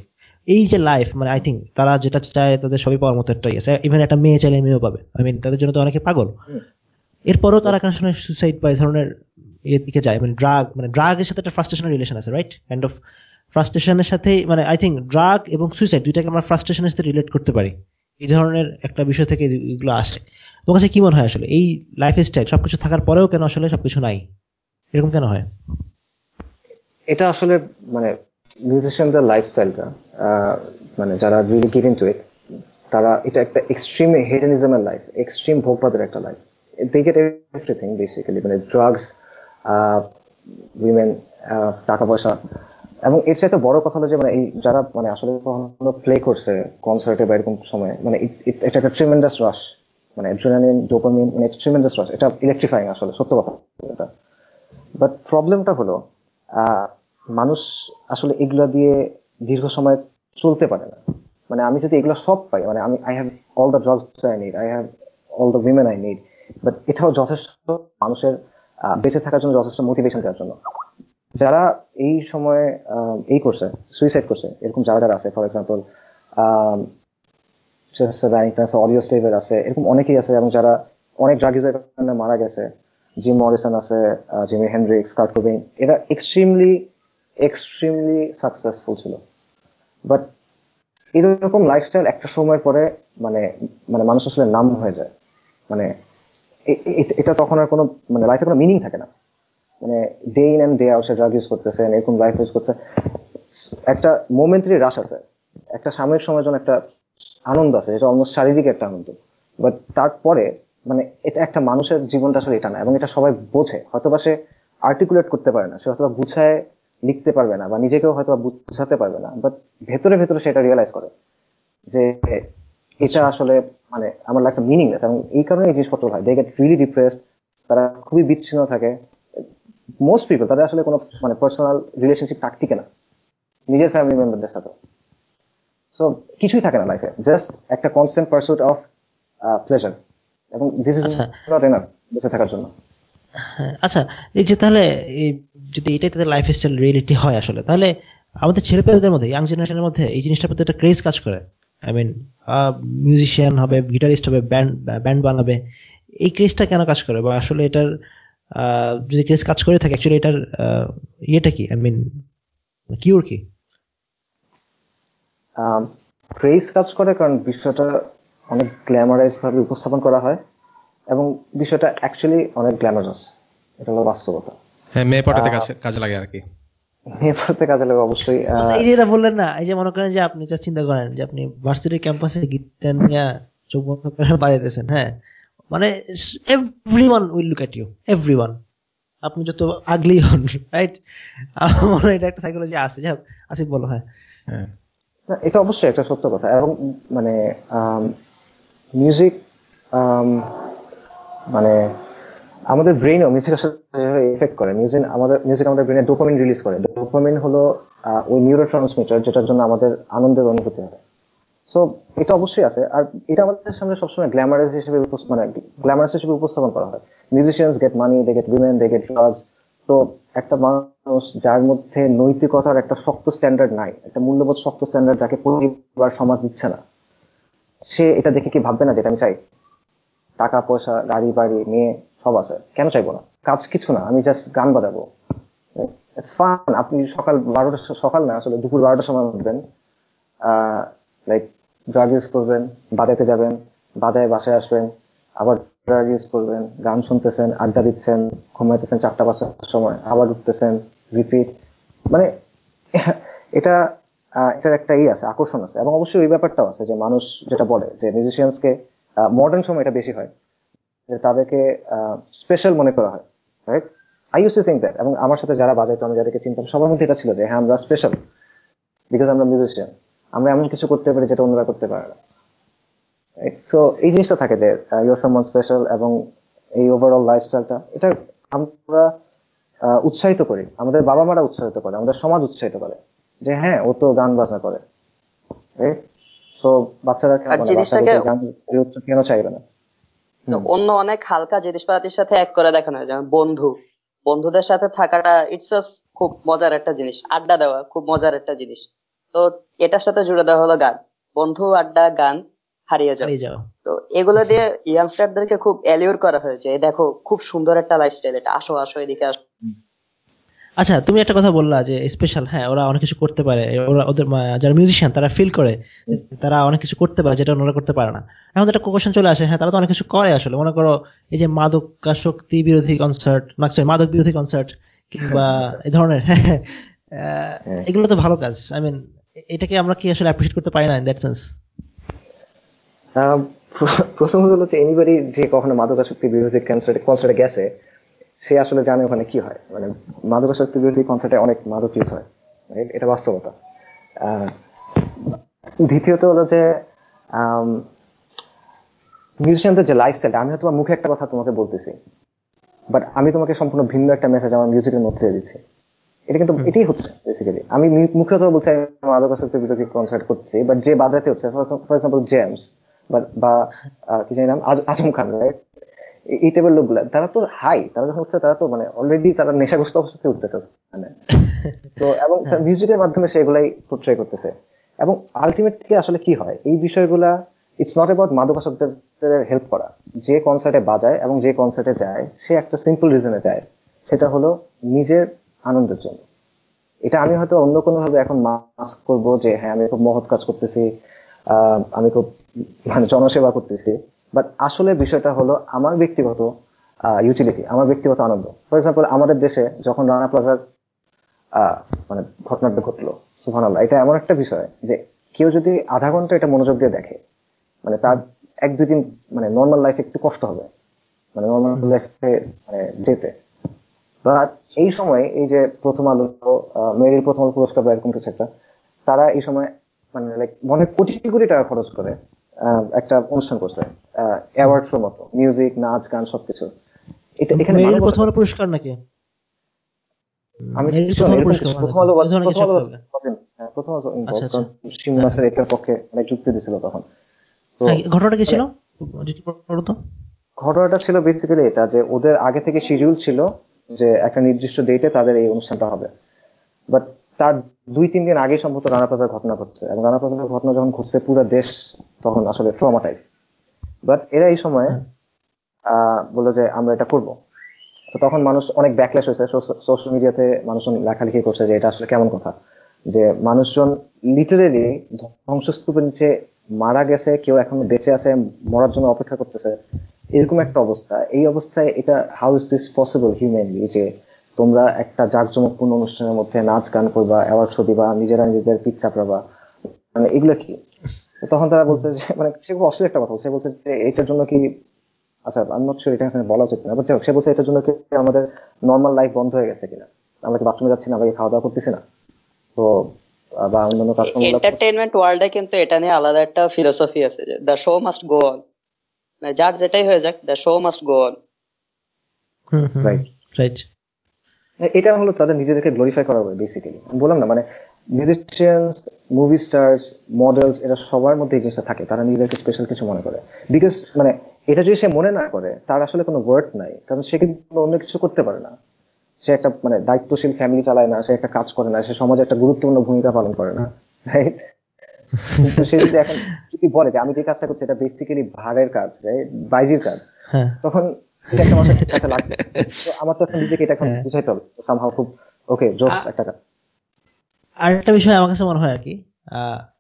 এই যে লাইফ মানে আই থিঙ্ক তারা যেটা চায় তাদের সবই পাওয়ার মতো একটা আছে। ইভেন একটা মেয়ে চাইলে মেয়েও পাবে। আই মিন তাদের জন্য তো অনেকে পাগল। এরপরও তারা সময় সুসাইড বা এই ধরনের এর দিকে যায় মানে ড্রাগ মানে ড্রাগের সাথে একটা ফ্রাস্ট্রেশনের রিলেশন আছে রাইট কাইন্ড অফ ফ্রাস্ট্রেশনের সাথে মানে আই থিঙ্ক ড্রাগ এবং সুইসাইড দুইটাকে আমরা ফ্রাস্ট্রেশনের সাথে রিলেট করতে পারি। এই ধরনের একটা বিষয় থেকে এগুলো আসে। তোমার কাছে কি মনে হয় আসলে? এই লাইফ স্টাইল সবকিছু থাকার পরেও কেন আসলে সবকিছু নাই? এরকম কেন হয়? এটা আসলে মানে মিউজিশিয়ানদের লাইফস্টাইলটা মানে যারা রিলি গিভ টু ইট তারা এটা একটা এক্সট্রিম হেডেনিজমের লাইফ এক্সট্রিম ভোগবাদের একটা life they get everything basically মানে ড্রাগস উইমেন টাকা পয়সা এবং এর চাইতে বড় কথা হলো যে মানে এই যারা মানে আসলে কখনো প্লে করছে কনসার্টে বা এরকম সময় মানে এটা একটা ট্রিমেন্ডাস রাশ মানে অ্যাড্রিনালিন ডোপামিন মানে ট্রিমেন্ডাস রাশ এটা ইলেকট্রিফাইং আসলে, সত্য কথা এটা। বাট প্রবলেমটা হলো মানুষ আসলে এগুলো দিয়ে দীর্ঘ সময় চলতে পারে না। মানে আমি যদি এগুলো সব পাই মানে আমি I have all the drugs I need I have all the women I need but এটাও যথেষ্ট মানুষের বেঁচে থাকার জন্য যথেষ্ট মোটিভেশন দেওয়ার জন্য। যারা এই সময়ে এই করছে সুইসাইড করছে এরকম যারা যারা আছে ফর এক্সাম্পল অডিও স্টেভের আছে, এরকম অনেকেই আছে, এবং যারা অনেক ড্রাগ ইউজের কারণে মারা গেছে জিম মরিসন আছে জিমি হেনরিক্স কার্ট কোবেইন এরা এক্সট্রিমলি এক্সট্রিমলি সাকসেসফুল ছিল। বাট এরকম লাইফস্টাইল একটা সময়ের পরে মানে মানে মানুষ আসলে নাম হয়ে যায়। মানে এটা তখন আর কোনো মানে লাইফে কোনো মিনিং থাকে না। মানে day in and day out drug use করতেছে এরকম লাইফ ইউজ করছে। একটা মোমেন্টারি রাশ আছে। একটা সাময়িক সময়ের জন্য একটা আনন্দ আছে যেটা অলমোস্ট শারীরিক একটা আনন্দ। বাট তারপরে মানে এটা একটা মানুষের জীবনটা আসলে এটা না, এবং এটা সবাই বোঝে। হয়তোবা সে আর্টিকুলেট করতে পারে না, সে হয়তো বুঝায়, লিখতে পারবে না, বা নিজেকেও হয়তো বুঝাতে পারবে না। বাট ভেতরে ভেতরে সেটা রিয়েলাইজ করে যে এটা আসলে মানে আমার লাইফটা মিনিংলেস এবং এই কারণে এই জিনিসপত্র হয়। দে গেট রিলি ডিপ্রেসড তারা খুবই বিচ্ছিন্ন থাকে। মোস্ট পিপল তাদের আসলে কোনো মানে পার্সোনাল রিলেশনশিপ থাকতে না নিজের ফ্যামিলি মেম্বারদের সাথে সো কিছুই থাকে না লাইফে জাস্ট একটা কনস্ট্যান্ট পার্সুট অফ প্লেজার এবং দিস ইজ নট এনাফ বেঁচে থাকার জন্য। হ্যাঁ, আচ্ছা এই যে তাহলে যদি এটাই তাদের লাইফ স্টাইল রিয়েলিটি হয় আসলে তাহলে আমাদের ছেলেপেলেদের মধ্যে ইয়াং জেনারেশনের মধ্যে এই জিনিসটার প্রতি একটা ক্রেজ কাজ করে। আই মিন মিউজিশিয়ান হবে গিটারিস্ট হবে ব্যান্ড ব্যান্ড বানাবে। এই ক্রেজটা কেন কাজ করে? বা আসলে এটার যদি ক্রেজ কাজ করে থাকে অ্যাকচুয়ালি এটার ইয়েটা কি? আই মিন কিওর কি? ক্রেজ কাজ করে কারণ বিষয়টা অনেক গ্ল্যামারাইজ ভাবে উপস্থাপন করা হয় এবং বিষয়টা অ্যাকচুয়ালি অনেক গ্ল্যামারাস এটা হলো বাস্তবতা। হ্যাঁ মেয়ে পটাতে কাজে লাগে আর কি। পড়তে কাজে লাগে অবশ্যই আচ্ছা, এই যে বললেন না এই যে মনে করেন যে আপনি যা চিন্তা করেন যে আপনি ভার্সিটি ক্যাম্পাসে গিটার নিয়ে চোখ বন্ধ করে বাজাইতেছেন হ্যাঁ? মানে everyone will look at you everyone আপনি যত আগলি হন রাইট আমার এটা একটা সাইকোলজি আছে। যাই হোক আসিফ বলো হ্যাঁ। হ্যাঁ। এটা অবশ্যই একটা সত্য কথা। এবং মানে মিউজিক মানে আমাদের ব্রেনও মিউজিক আসলে এফেক্ট করে মিউজিক আমাদের মিউজিক আমাদের ব্রেনে ডোপামিন রিলিজ করে। ডোপামিন হলো ওই নিউরো ট্রান্সমিটার যেটার জন্য আমাদের আনন্দের অনুভূতি হয় সো এটা অবশ্যই আছে। আর এটা আমাদের সামনে সবসময় গ্ল্যামারাস হিসেবে মানে গ্ল্যামারাস হিসেবে উপস্থাপন করা হয়। Musicians get money they get women they get drugs তো একটা মানুষ যার মধ্যে নৈতিকতার একটা শক্ত স্ট্যান্ডার্ড নাই, একটা মূল্যবোধ শক্ত স্ট্যান্ডার্ড যাকে পরিবার, সমাজ দিচ্ছে না, সে এটা দেখে কি ভাববে না যেটা আমি চাই? টাকা, পয়সা, গাড়ি, বাড়ি, মেয়ে, সব আছে। কেন চাইব না? কাজ কিছু না, আমি জাস্ট গান বাজাবো। ইটস ফান আপনি সকাল বারোটা সকাল না, আসলে দুপুর বারোটার সময় উঠবেন। লাইক ড্রাগ ইউজ করবেন বাজাইতে যাবেন বাজায় বাসায় আসবেন, আবার ড্রাগ ইউজ করবেন, গান শুনতেছেন, আড্ডা দিচ্ছেন, ঘুমাইতেছেন চারটা পাঁচটার সময়, আবার উঠতেছেন রিপিট মানে এটা এটার একটা ই আছে, আকর্ষণ আছে, এবং অবশ্যই ওই ব্যাপারটাও আছে যে মানুষ যেটা বলে যে মিউজিশিয়ানসকে মডার্ন সময় এটা বেশি হয়, যে তাদেরকে স্পেশাল মনে করা হয় right I use think that এবং আমার সাথে যারা বাজাইতো, আমি যাদেরকে চিন্তা সবার মধ্যে এটা ছিল যে হ্যাঁ আমরা স্পেশাল বিকজ আমরা মিউজিশিয়ান আমরা এমন কিছু করতে পারি যেটা অন্যরা করতে পারে না। সো এই জিনিসটা থাকে যে ইউর সামন স্পেশাল এবং এই ওভারঅল লাইফস্টাইলটা এটা আমরা উৎসাহিত করি। আমাদের বাবা মারা উৎসাহিত করে আমাদের সমাজ উৎসাহিত করে যে হ্যাঁ ও তো গান বাজনা করে বাচ্চারা কেন মানে চাইবে না? অন্য অনেক হালকা জিনিসপাতির সাথে এক করে দেখানো হয় যেমন বন্ধু। বন্ধুদের সাথে থাকাটা ইটস খুব মজার একটা জিনিস। আড্ডা দেওয়া খুব মজার একটা জিনিস। তো এটার সাথে জুড়ে দেওয়া হলো গান। বন্ধু আড্ডা গান হারিয়ে যাও। তো এগুলো দিয়ে ইয়াংস্টারদেরকে খুব অ্যালিওর করা হয়েছে। দেখো খুব সুন্দর একটা লাইফস্টাইল এটা। আসো আসো এদিকে আসো। আচ্ছা তুমি একটা কথা বললা যে স্পেশাল হ্যাঁ ওরা অনেক কিছু করতে পারে। ওরা ওদের যারা মিউজিশিয়ান তারা ফিল করে তারা অনেক কিছু করতে পারে যেটা ওনারা করতে পারে না। এখন একটা কোয়েশন চলে আসে হ্যাঁ তারা তো অনেক কিছু করে আসলে। মনে করো এই যে মাদকাসক্তি বিরোধী কনসার্ট না মাদক বিরোধী কনসার্ট কিংবা এই ধরনের হ্যাঁ, আহ, এগুলো তো ভালো কাজ। আই মিন এটাকে আমরা কি আসলে অ্যাপ্রিসিয়েট করতে পারি না ইন দ্যাট সেন্স প্রথম হলো যে এনিবারই যে কখনো মাদকাসক্তি বিরোধী কনসার্টে কনসার্টে গেছে, সে আসলে জানে ওখানে কি হয়। মানে মাদকাসক্তি বিরোধী কনসার্টে অনেক মাদক ইউজ হয় এটা বাস্তবতা। দ্বিতীয়ত হলো যে মিউজিশিয়ানদের যে লাইফস্টাইলটা আমি হয়তো মুখে একটা কথা তোমাকে বলতেছি বাট আমি তোমাকে সম্পূর্ণ ভিন্ন একটা মেসেজ আমার মিউজিকের মধ্যে দিচ্ছি। এটা কিন্তু এটাই হচ্ছে বেসিক্যালি আমি মুখে কথা বলছি আমি মাদকাসক্তি বিরোধী কনসার্ট করছি বাট যে বাজাতে হচ্ছে ফর এক্সাম্পল জেমস বা কি জানি নাম আজম খান রাইট এই টাইপের লোকগুলা তারা তো হাই তারা যখন হচ্ছে তারা তো মানে অলরেডি তারা নেশাগ্রস্ত অবস্থাতে উঠতেছে মানে। তো এবং মিউজিকের মাধ্যমে সেগুলাই পোট্রে করতেছে। এবং আলটিমেটলি আসলে কি হয়? এই বিষয়গুলা ইটস নট অ্যাবাউট মাদকাসক্তের হেল্প করা। যে কনসার্টে বাজায় এবং যে কনসার্টে যায় সে একটা সিম্পল রিজনে যায়। সেটা হলো নিজের আনন্দের জন্য। এটা আমি হয়তো অন্য কোনো ভাবে এখন মাস্ক করব যে হ্যাঁ আমি খুব মহৎ কাজ করতেছি আমি খুব মানে জনসেবা করতেছি। বাট আসলে বিষয়টা হলো আমার ব্যক্তিগত ইউটিলিটি আমার ব্যক্তিগত আনন্দ। ফর এক্সাম্পল আমাদের দেশে যখন রানা প্লাজার মানে ঘটনাটা ঘটলো সুফান আল্লাহ এটা এমন একটা বিষয় যে কেউ যদি আধা ঘণ্টা এটা মনোযোগ দিয়ে দেখে মানে তার এক দুই দিন মানে নর্মাল লাইফে একটু কষ্ট হবে মানে নর্মাল লাইফে মানে যেতে। এই সময় এই যে প্রথম আলো মেরিল প্রথম আলো পুরস্কার বা এরকম কিছু একটা তারা এই সময় মানে লাইক মনে কোটি কোটি টাকা খরচ করে একটা অনুষ্ঠান করছে অ্যাওয়ার্ড শো মতো মিউজিক নাচ গান সবকিছু। এটা এখানে মেরিল প্রথম আলো পুরস্কার নাকি? আমি প্রথম আলো মনে প্রথম আলো প্রথম wasn't, হ্যাঁ, প্রথম আলো আচ্ছা, আচ্ছা। কারণ শিম নাসের এটার পক্ষে অনেক যুক্তি দিছিল তখন। তো হ্যাঁ, ঘটনাটা কি ছিল? যদি ঘটনাটা ছিল বেসিক্যালি এটা যে ওদের আগে থেকে শিডিউল ছিল যে একটা নির্দিষ্ট ডেটে তাদের এই অনুষ্ঠানটা হবে। বাট তার দুই তিন দিন আগেই সম্ভবত রানা প্লাজার ঘটনা ঘটছে। এবং রানা প্লাজার ঘটনা যখন ঘটছে পুরো দেশ তখন আসলে ট্রমাটাইজ বাট এরা এই সময় বলল যে আমরা এটা করব। তো তখন মানুষ অনেক ব্যাকলেশ হয়েছে। সোশ্যাল মিডিয়াতে মানুষজন লেখালেখি করছে যে এটা আসলে কেমন কথা। যে মানুষজন লিটারেলি ধ্বংসস্তূপের নিচে মারা গেছে কেউ এখনও বেঁচে আছে মরার জন্য অপেক্ষা করতেছে। এরকম একটা অবস্থা। এই অবস্থায় এটা how is this possible humanly যে তোমরা একটা জাঁকজমকপূর্ণ অনুষ্ঠানের মধ্যে নাচ গান করবা অ্যাওয়ার্ড শো দিবা, নিজেরা নিজেদের পিচ চাপড়াবা। মানে এগুলো কি? তখন তারা বলছে যে মানে সে খুব অশ্লীল একটা কথা সে বলছে যে, এটার জন্য কি আচ্ছা আমি নট এটা এখানে বলা উচিত না। বুঝছ সে বলছে, এটার জন্য কি আমাদের নর্মাল লাইফ বন্ধ হয়ে গেছে কিনা? আমরা কি বাথরুমে যাচ্ছি না? আমরা খাওয়া দাওয়া করতেছি না? তো, বা অন্যান্য কাজকর্ম এন্টারটেইনমেন্ট ওয়ার্ল্ডে কিন্তু এটা নিয়ে আলাদা একটা ফিলোসফি আছে যে the show must go on যার যেটাই হয়ে যাক the show must go on right right এটা হলো তাদের নিজেদেরকে গ্লোরিফাই করা হবে বেসিক্যালি বললাম না মানে মিউজিশিয়ানস মুভি স্টার্স মডেলস এরা সবার মধ্যে এই জিনিসটা থাকে তারা নিজেদেরকে স্পেশাল কিছু মনে করে। বিকজ মানে এটা যদি সে মনে না করে তার আসলে কোনো ওয়ার্ড নাই কারণ সে কিন্তু অন্য কিছু করতে পারে না। সে একটা মানে দায়িত্বশীল ফ্যামিলি চালায় না সে একটা কাজ করে না সে সমাজে একটা গুরুত্বপূর্ণ ভূমিকা পালন করে না রাইট কিন্তু সে যদি এখন যদি বলে যে আমি যে কাজটা করছি এটা বেসিক্যালি ভাড়ের কাজ বাইজির কাজ। হ্যাঁ। তখন একটা মানুষের কাছে লাগবে। তো আমার তো এখন নিজেকে এটা এখন হ্যাঁ। বুঝাইতে হবে সামহাও খুব ওকে জোস একটা কাজ। আর একটা বিষয় আমার কাছে মনে হয় আর কি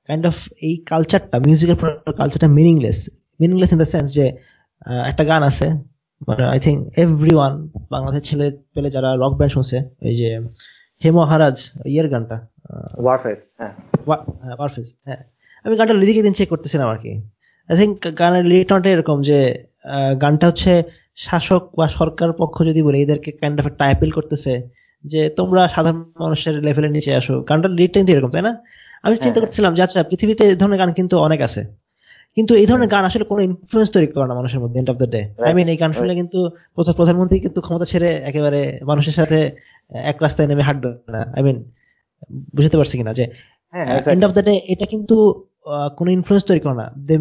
কাইন্ড অফ এই কালচারটা মিউজিকের কালচারটা meaningless meaningless in the sense যে একটা গান আছে মানে আই থিঙ্ক এভরি ওয়ান বাংলাদেশের ছেলে পেলে যারা রক ব্যান্ড শুনছে এই যে হে মহারাজ ইয়ের গানটা হ্যাঁ। পারফেক্ট হ্যাঁ আমি গানটা লিরিক দিন চেক করতেছিলাম আর কি। আই থিঙ্ক গানের লিরিকটা এরকম যে গানটা হচ্ছে শাসক বা সরকার পক্ষ যদি বলে এদেরকে কাইন্ড অফ অ্যাপিল করতেছে যে তোমরা সাধারণ মানুষের লেভেলের নিচে আসো। গানটার লিরিকটা কিন্তু এরকম তাই না? আমি চিন্তা হ্যাঁ। করছিলাম যে আচ্ছা পৃথিবীতে এই ধরনের গান কিন্তু অনেক আছে। কিন্তু এই ধরনের গান আসলে কোনো ইনফ্লুয়েন্স তৈরি করে না মানুষের মধ্যে end of the day I mean এই গান শুনলে কিন্তু প্রধান- প্রধানমন্ত্রী কিন্তু ক্ষমতা ছেড়ে একেবারে মানুষের সাথে এক রাস্তায় নেমে হাঁটবে না। আই মিন বুঝতে পারছি কিনা যে এন্ড অফ দ্য ডে এটা কিন্তু আহ, কোনো ইনফ্লুয়েন্স তৈরি করে না। দে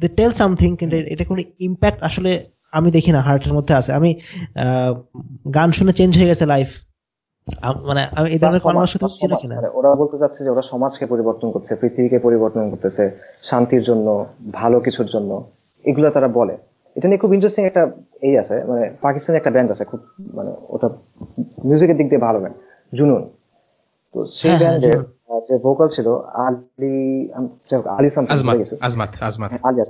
দে টেল সামথিং কিন্তু এটা কোনো ইম্প্যাক্ট আসলে আমি দেখি না হার্টের মধ্যে আছে। আমি আহ, গান শুনে চেঞ্জ হয়ে গেছে লাইফ মানে আমি এই ধরনের কর্মসূচি ছিল কিনা? মানে ওরা বলতে চাচ্ছে যে ওরা সমাজকে পরিবর্তন করছে পৃথিবীকে পরিবর্তন করতেছে শান্তির জন্য ভালো কিছুর জন্য এগুলো তারা বলে। এটা নিয়ে খুব ইন্টারেস্টিং একটা এই আছে মানে পাকিস্তানি একটা ব্যান্ড আছে খুব মানে ওটা মিউজিকের দিক দিয়ে ভালো ব্যান্ড জুনুন তো সেই হ্যাঁ, হ্যাঁ। যে ভোকাল ছিল আলী আলী আজমাত আজমাত হ্যাঁ, আলী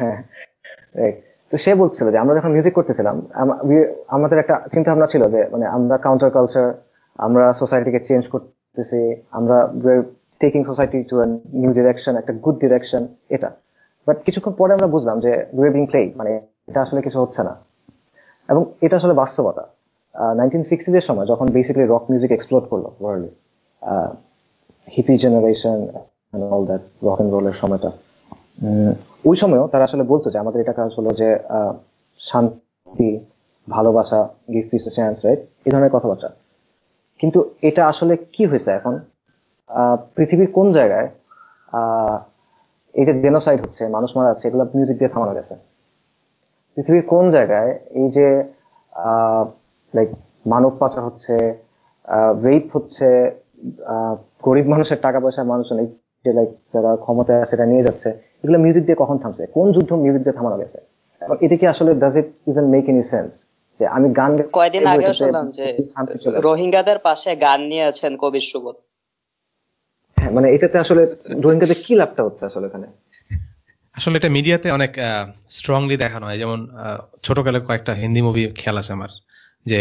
হ্যাঁ. তো সে বলছিল যে আমরা যখন মিউজিক করতেছিলাম আমাদের একটা চিন্তা ভাবনা ছিল যে মানে আমরা কাউন্টার কালচার আমরা সোসাইটিকে চেঞ্জ করতেছি আমরা taking society to new direction একটা গুড ডিরেকশন এটা বাট কিছুক্ষণ পরে আমরা বুঝলাম যে উই বিং প্লে মানে এটা আসলে কিছু হচ্ছে না। এবং এটা আসলে বাস্তবতা। নাইনটিন সিক্সটিজ সময় যখন বেসিক্যালি রক মিউজিক এক্সপ্লোর করল ওয়ার্ল্ডে hippie generation all that rock and রোলের সময়টা ওই সময়ও তারা আসলে বলতো যে আমাদের এটা কাজ হলো যে শান্তি, ভালোবাসা গিফট পিস চান্স রাইট এই ধরনের কথাবার্তা। কিন্তু এটা আসলে কি হয়েছে এখন? পৃথিবীর কোন জায়গায় এই যে জেনোসাইড হচ্ছে মানুষ মারা যাচ্ছে এগুলো মিউজিক দিয়ে থামানো গেছে। পৃথিবীর কোন জায়গায় এই যে লাইক মানব পাচার হচ্ছে রেপ হচ্ছে গরিব মানুষের টাকা পয়সা মানুষজন এই যে লাইক যারা ক্ষমতায় আছে সেটা নিয়ে যাচ্ছে এগুলো মিউজিক দিয়ে কখন থামছে? কোন যুদ্ধ মিউজিক দিয়ে থামানো গেছে? এটা কি আসলে does it even make any sense যে আমি গান কয়দিন বলব শুনলাম যে। রোহিঙ্গাদের পাশে গান নিয়ে আছেন কবির সুবোধ। মানে এটাতে আসলে রোহিঙ্গাদের কি লাভটা হচ্ছে আসলে এখানে? আসলে এটা মিডিয়াতে অনেক স্ট্রংলি দেখানো হয়। যেমন ছোটকালে কয়েকটা হিন্দি মুভি খেয়াল আছে আমার যে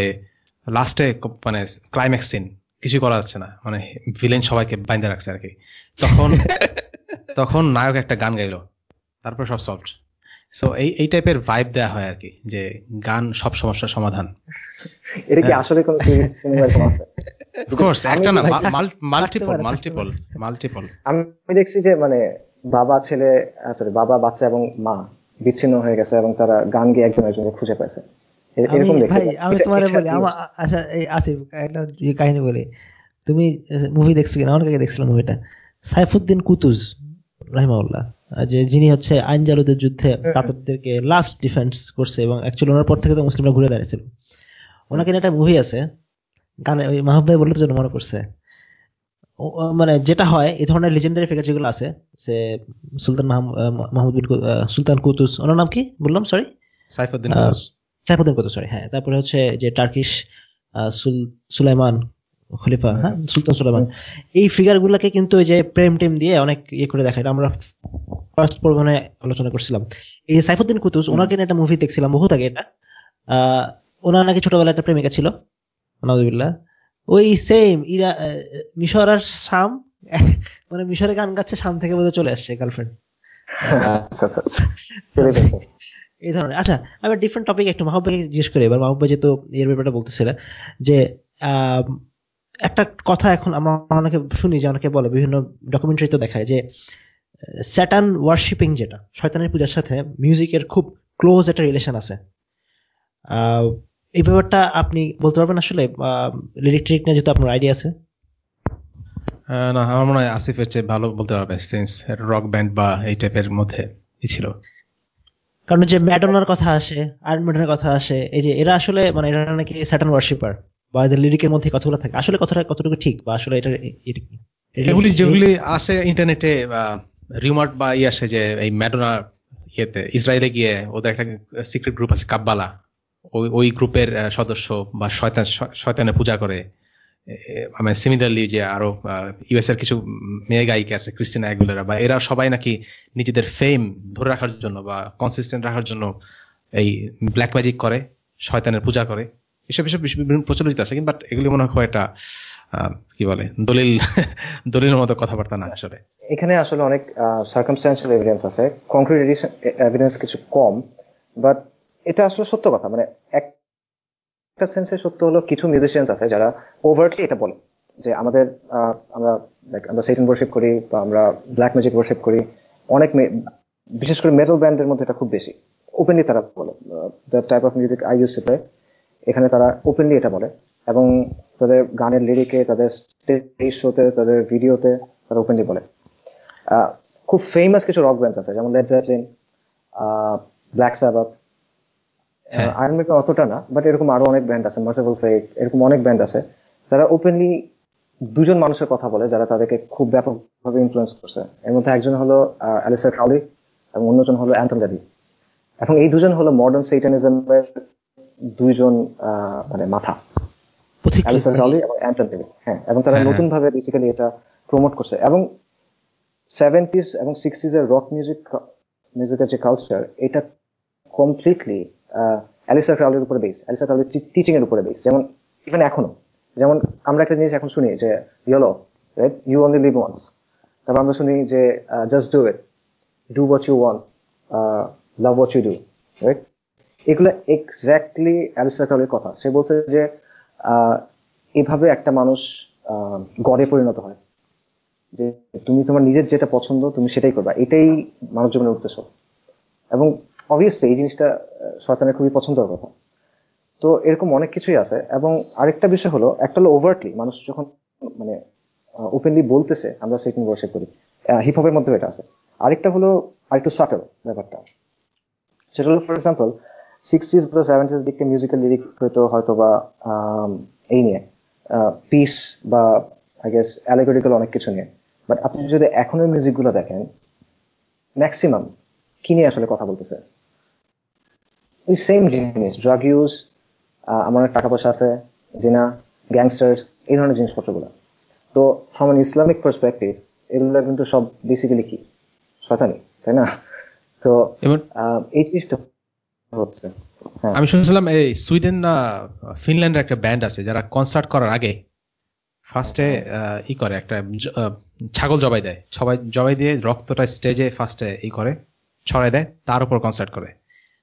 লাস্টে মানে ক্লাইম্যাক্স সিন কিছু করা যাচ্ছে না। মানে ভিলেন সবাইকে বাইন্দে রাখছে আর কি। তখন তখন নায়ক একটা গান গাইলো। তারপর সব সলভ সো এই এই টাইপের ভাইব দেওয়া হয় আর কি যে গান সব সমস্যার সমাধান। এটা কি হ্যাঁ। আসলে কোন সিনেমা আছে? আমি একটা না মাল্টিপল মাল্টিপল মাল্টিপল আমি দেখছি যে মানে বাবা ছেলে সরি বাবা বাচ্চা এবং মা বিচ্ছিন্ন হয়ে গেছে এবং তারা গান গিয়ে একজন একজনকে খুঁজে পাইছে। এরকম দেখছি। আমি এটা- বলি আমার আচ্ছা এই আসিফ একটা ইয়ে কাহিনী বলি। তুমি মুভি দেখছ কিনা? অনেক আগে দেখছিলাম মুভিটা সাইফুদ্দিন কুতুজ রাহিমাউল্লাহ যে যিনি হচ্ছে আইন জালুদের যুদ্ধে তাদেরকে লাস্ট ডিফেন্স করছে এবং অ্যাকচুয়ালি ওনার পর থেকে তো মুসলিমরা ঘুরে দাঁড়িয়েছিল। ওনাকে একটা মুভি আছে গানে ওই মাহবুব ভাই বলতে জন্য মনে করছে মানে যেটা হয় এই ধরনের লিজেন্ডারি ফিগার যেগুলো আছে সে সুলতান মাহমুদ বিন সুলতান কুতুস ওনার নাম কি বললাম সরি সাইফুদ্দিন সাইফুদ্দিন কত সরি হ্যাঁ তারপরে হচ্ছে যে টার্কিশ সুলাইমান খলিফা হ্যাঁ সুলতান সুলাইমান। এই ফিগার গুলাকে কিন্তু ওই যে প্রেম টেম দিয়ে অনেক ইয়ে করে দেখায় এটা আমরা ফার্স্ট পর্বনে আলোচনা করছিলাম। এই যে সাইফুদ্দিন কুতুস ওনাকে একটা মুভি দেখছিলাম বহুত আগে এটা। আহ, ওনার নাকি ছোটবেলায় একটা প্রেমিকা ছিল। নাউজুবিল্লাহ। ওই সেম ইরা মিশর আর শাম মানে মিশরে গান গাচ্ছে শাম থেকে বোধহয় চলে আসছে গার্লফ্রেন্ড আচ্ছা আচ্ছা ছেড়ে দেখো। এই ধরনের। আচ্ছা আমি ডিফারেন্ট টপিক একটু জিজ্ঞেস করি। এবার মাহবুব যেহেতু এর ব্যাপারটা বলতেছিল যে একটা কথা এখন আমরা অনেকে শুনি যে অনেকে বলে বিভিন্ন ডকুমেন্টারিতে দেখায় যে স্যাটান ওয়ার্শিপিং যেটা শয়তানের পূজার সাথে মিউজিকের খুব ক্লোজ একটা রিলেশন আছে। আহ, এই ব্যাপারটা আপনি বলতে পারবেন আসলে? লিরিক টিরিক নিয়ে যেহেতু আপনার আইডিয়া আছে। না আমার মনে হয় আসিফের চেয়ে ভালো বলতে পারবে সিন্স রক ব্যান্ড বা এই টাইপের মধ্যে ই ছিল। কারণ যে ম্যাডোনার কথা আসে আয়রন ম্যাডনের কথা আসে এই যে এরা আসলে মানে এরা নাকি স্যাটান ওয়ার্শিপার বা এদের লিরিকের মধ্যে কথাগুলো থাকে। আসলে কথাটা কতটুকু ঠিক বা আসলে এটা এগুলি যেগুলি আছে ইন্টারনেটে রিমার্ট বা ই আসে যে এই ম্যাডোনা ইয়েতে ইসরায়েলে গিয়ে ওদের একটা সিক্রেট গ্রুপ আছে কাব্বালা ওই ওই গ্রুপের সদস্য বা শয়তান, শ- শয়তানের পূজা করে। মানে সিমিলারলি যে আরও ইউএস এর কিছু মেয়ে গায়িকা আছে ক্রিস্টিনা এগুলেরা বা এরা সবাই নাকি নিজেদের ফেম ধরে রাখার জন্য বা কনসিস্টেন্ট রাখার জন্য এই ব্ল্যাক ম্যাজিক করে, শয়তানের পূজা করে। এসব এসব বিভিন্ন প্রচলিত আছে, কিন্তু বাট এগুলি মনে হয় একটা কি বলে, দলিল, দলিলের মতো কথাবার্তা না আসলে। এখানে আসলে অনেক সার্কামস্টান্সিয়াল এভিডেন্স আছে। কংক্রিট এভিডেন্স কিছু কম বাট এটা আসলে সত্য কথা মানে একটা সেন্সে সত্য হলো কিছু মিউজিশিয়ানস আছে যারা ওভার্টলি এটা বলে যে আমাদের আমরা, like, আমরা সেটেন ওয়ার্শিপ করি বা আমরা ব্ল্যাক ম্যাজিক ওয়ার্শিপ করি। অনেক বিশেষ করে মেটাল ব্যান্ডের মধ্যে এটা খুব বেশি। ওপেনলি তারা বলে the type of music I use এখানে তারা ওপেনলি এটা বলে এবং তাদের গানের লিরিকে তাদের স্টেজ শোতে তাদের ভিডিওতে তারা ওপেনলি বলে। খুব ফেমাস কিছু রক ব্যান্ডস আছে, যেমন লেড জেপলিন ব্ল্যাক হ্যাঁ। আয়রন মেকার অতটা না বাট এরকম আরও অনেক ব্যান্ড আছে মার্সেবল ফেট এরকম অনেক ব্যান্ড আছে যারা ওপেনলি দুজন মানুষের কথা বলে যারা তাদেরকে খুব ব্যাপকভাবে ইনফ্লুয়েন্স করছে। এর মধ্যে একজন হলো অ্যালিসার ক্রাউলি এবং অন্যজন হলো অ্যান্টন গাদি এবং এই দুজন হলো মডার্ন সেইটানিজমের দুইজন মানে মাথা। অ্যালিসার ক্রাউলি এবং অ্যান্টন হ্যাঁ এবং তারা হ্যাঁ, নতুন ভাবে বেসিক্যালি এটা প্রমোট করছে। এবং সেভেন্টিস এবং সিক্সটিজ এর রক মিউজিক মিউজিকের যে কালচার এটা কমপ্লিটলি অ্যালিসা ক্রাউলের উপরে বেস অ্যালিসা ক্রাউলির টিচিং এর উপরে বেস যেমন ইভেন এখনও। যেমন আমরা একটা জিনিস এখন শুনি যে YOLO right you only live once তারপর আমরা শুনি যে just do it do what you want love what you do right এগুলো এক্স্যাক্টলি অ্যালিসা ক্রাউলের কথা। সে বলছে যে এভাবে একটা মানুষ গড়ে পরিণত হয়। যে তুমি তোমার নিজের যেটা পছন্দ, তুমি সেটাই করবা। এটাই মানব জীবনের উদ্দেশ্য। এবং অবভিয়াসলি এই জিনিসটা শয়তানের খুবই পছন্দের কথা। তো এরকম অনেক কিছুই আছে। এবং আরেকটা বিষয় হলো, একটা হলো ওভার্টলি মানুষ যখন মানে ওপেনলি বলতেছে, আমরা সেটিং ওয়ার্শিপ করি হিপ হপের মধ্যে এটা আছে। আরেকটা হলো, আরেকটু সাটেল ব্যাপারটা। সেটা হলো ফর এক্সাম্পল সিক্সটিজ বা সেভেন্টিজ দিকে মিউজিক্যাল লিরিক হয়তো হয়তো বা এই নিয়ে পিস বা আই গেস অ্যালেগরিক্যাল অনেক কিছু নিয়ে। বাট আপনি যদি এখনের মিউজিকগুলো দেখেন ম্যাক্সিমাম কি নিয়ে আসলে কথা বলতেছে? ওই সেম জিনিস ড্রাগ ইউজ আমার অনেক টাকা পয়সা আছে জিনা গ্যাংস্টার্স এই ধরনের জিনিসপত্রগুলো। তো ফ্রম অ্যান ইসলামিক পার্সপেক্টিভ এগুলো কিন্তু সব বেসিক্যালি কি? শয়তানি তাই না? তো এই জিনিসটা হচ্ছে হ্যাঁ। আমি শুনছিলাম এই সুইডেন না ফিনল্যান্ডের একটা ব্যান্ড আছে যারা কনসার্ট করার আগে ফার্স্টে ই করে একটা ছাগল জবাই দেয়। সবাই জবাই দিয়ে রক্তটা স্টেজে ফার্স্টে ই করে ছড়াই দেয় তার উপর কনসার্ট করে।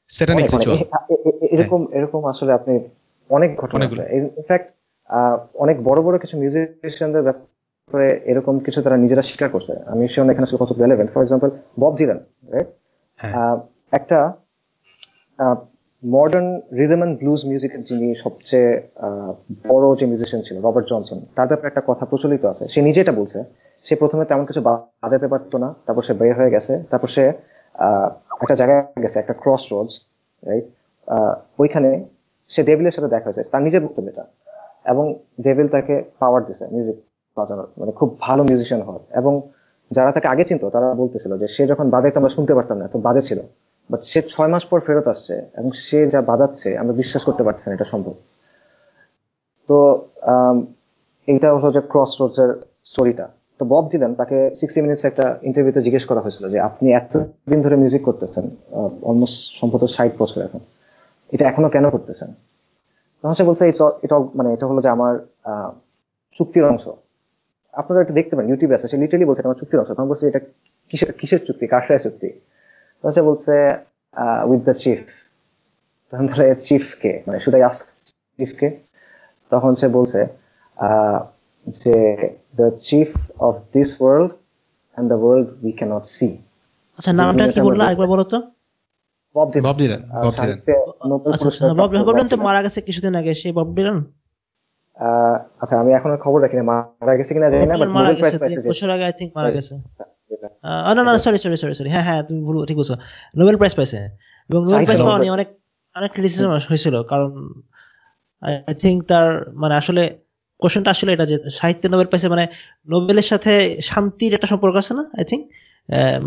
সেটা নিয়ে অনেক, অনেক। রিচুয়াল এ- এ- এ- এরকম এরকম আসলে আপনি অনেক ঘটনা আছে। ইনফ্যাক্ট অনেক বড় বড় কিছু মিউজিশিয়ানদের ব্যাপারে এরকম কিছু তারা নিজেরা স্বীকার করছে। আমি শিওর এখানে আসলে কত relevant for example Bob Dylan right হ্যাঁ। একটা মডার্ন রিদম অ্যান্ড ব্লুজ মিউজিকের যিনি সবচেয়ে আহ, বড় যে মিউজিশিয়ান ছিল রবার্ট জনসন তার ব্যাপারে একটা কথা প্রচলিত আছে। সে নিজে এটা বলছে। সে প্রথমে তেমন কিছু বাজাতে পারতো না। তারপর সে বের হয়ে গেছে। তারপর সে একটা জায়গায় গেছে, একটা ক্রস রোডস রাইট ওইখানে সে ডেভিলের সাথে দেখা হয়েছে, তার নিজের বক্তব্য এটা। এবং ডেভিল তাকে পাওয়ার দিছে মিউজিক বাজানোর মানে খুব ভালো মিউজিশিয়ান হওয়ার। এবং যারা তাকে আগে চিনতো, তারা বলতেছিল যে সে যখন বাজাইতো আমরা শুনতে পারতাম না তো বাজে ছিল। বাট সে ছয় মাস পর ফেরত আসছে, এবং সে যা বাজাচ্ছে, আমরা বিশ্বাস করতে পারছি না এটা সম্ভব। তো এইটা হলো যে ক্রস রোডস এর স্টোরিটা তো বব দিলেন তাকে সিক্সটি মিনিটস একটা ইন্টারভিউতে জিজ্ঞেস করা হয়েছিল যে, আপনি এতদিন ধরে মিউজিক করতেছেন অলমোস্ট সম্ভবত ষাট বছর এখন, এটা এখনও কেন করতেছেন? তখন সে বলছে এটা মানে এটা হলো যে আমার চুক্তির অংশ। আপনারা একটু দেখতে পারেন ইউটিউবে আছে, সে লিটারলি বলছে আমার চুক্তির অংশ। তখন বলছে, এটা কিসের কিসের চুক্তি? কার চুক্তি? তখন সে বলছে উইথ দ্য চিফ তখন তাহলে চিফ কে? মানে শুধু আস চিফ কে? তখন সে বলছে যে the chief of this world and the world we can't see আচ্ছা নামটা কি বললা? আরেকবার বলো তো Bob Dylan Bob Dylan Bob Dylan Bob Dylan তো মারা গেছে কিছুদিন আগে সেই বব ডিলান আচ্ছা আমি এখন খবর রাখি না মারা গেছে কিনা জানি না বাট নোবেল প্রাইজ পাইছে বছর আগে আই থিংক মারা গেছে। না না সরি সরি সরি সরি হ্যাঁ হ্যাঁ তুমি ভুল ঠিক বলছো। নোবেল প্রাইজ পাইছে। এবং নোবেল প্রাইজ পাওয়া নিয়ে অনেক অনেক ক্রিটিসিজম হয়েছিল কারণ আই থিঙ্ক তার মানে আসলে কোশ্চেনটা আসলে এটা যে সাহিত্যে নোবেল পাইছে মানে নোবেলের সাথে শান্তির একটা সম্পর্ক আছে না আই থিঙ্ক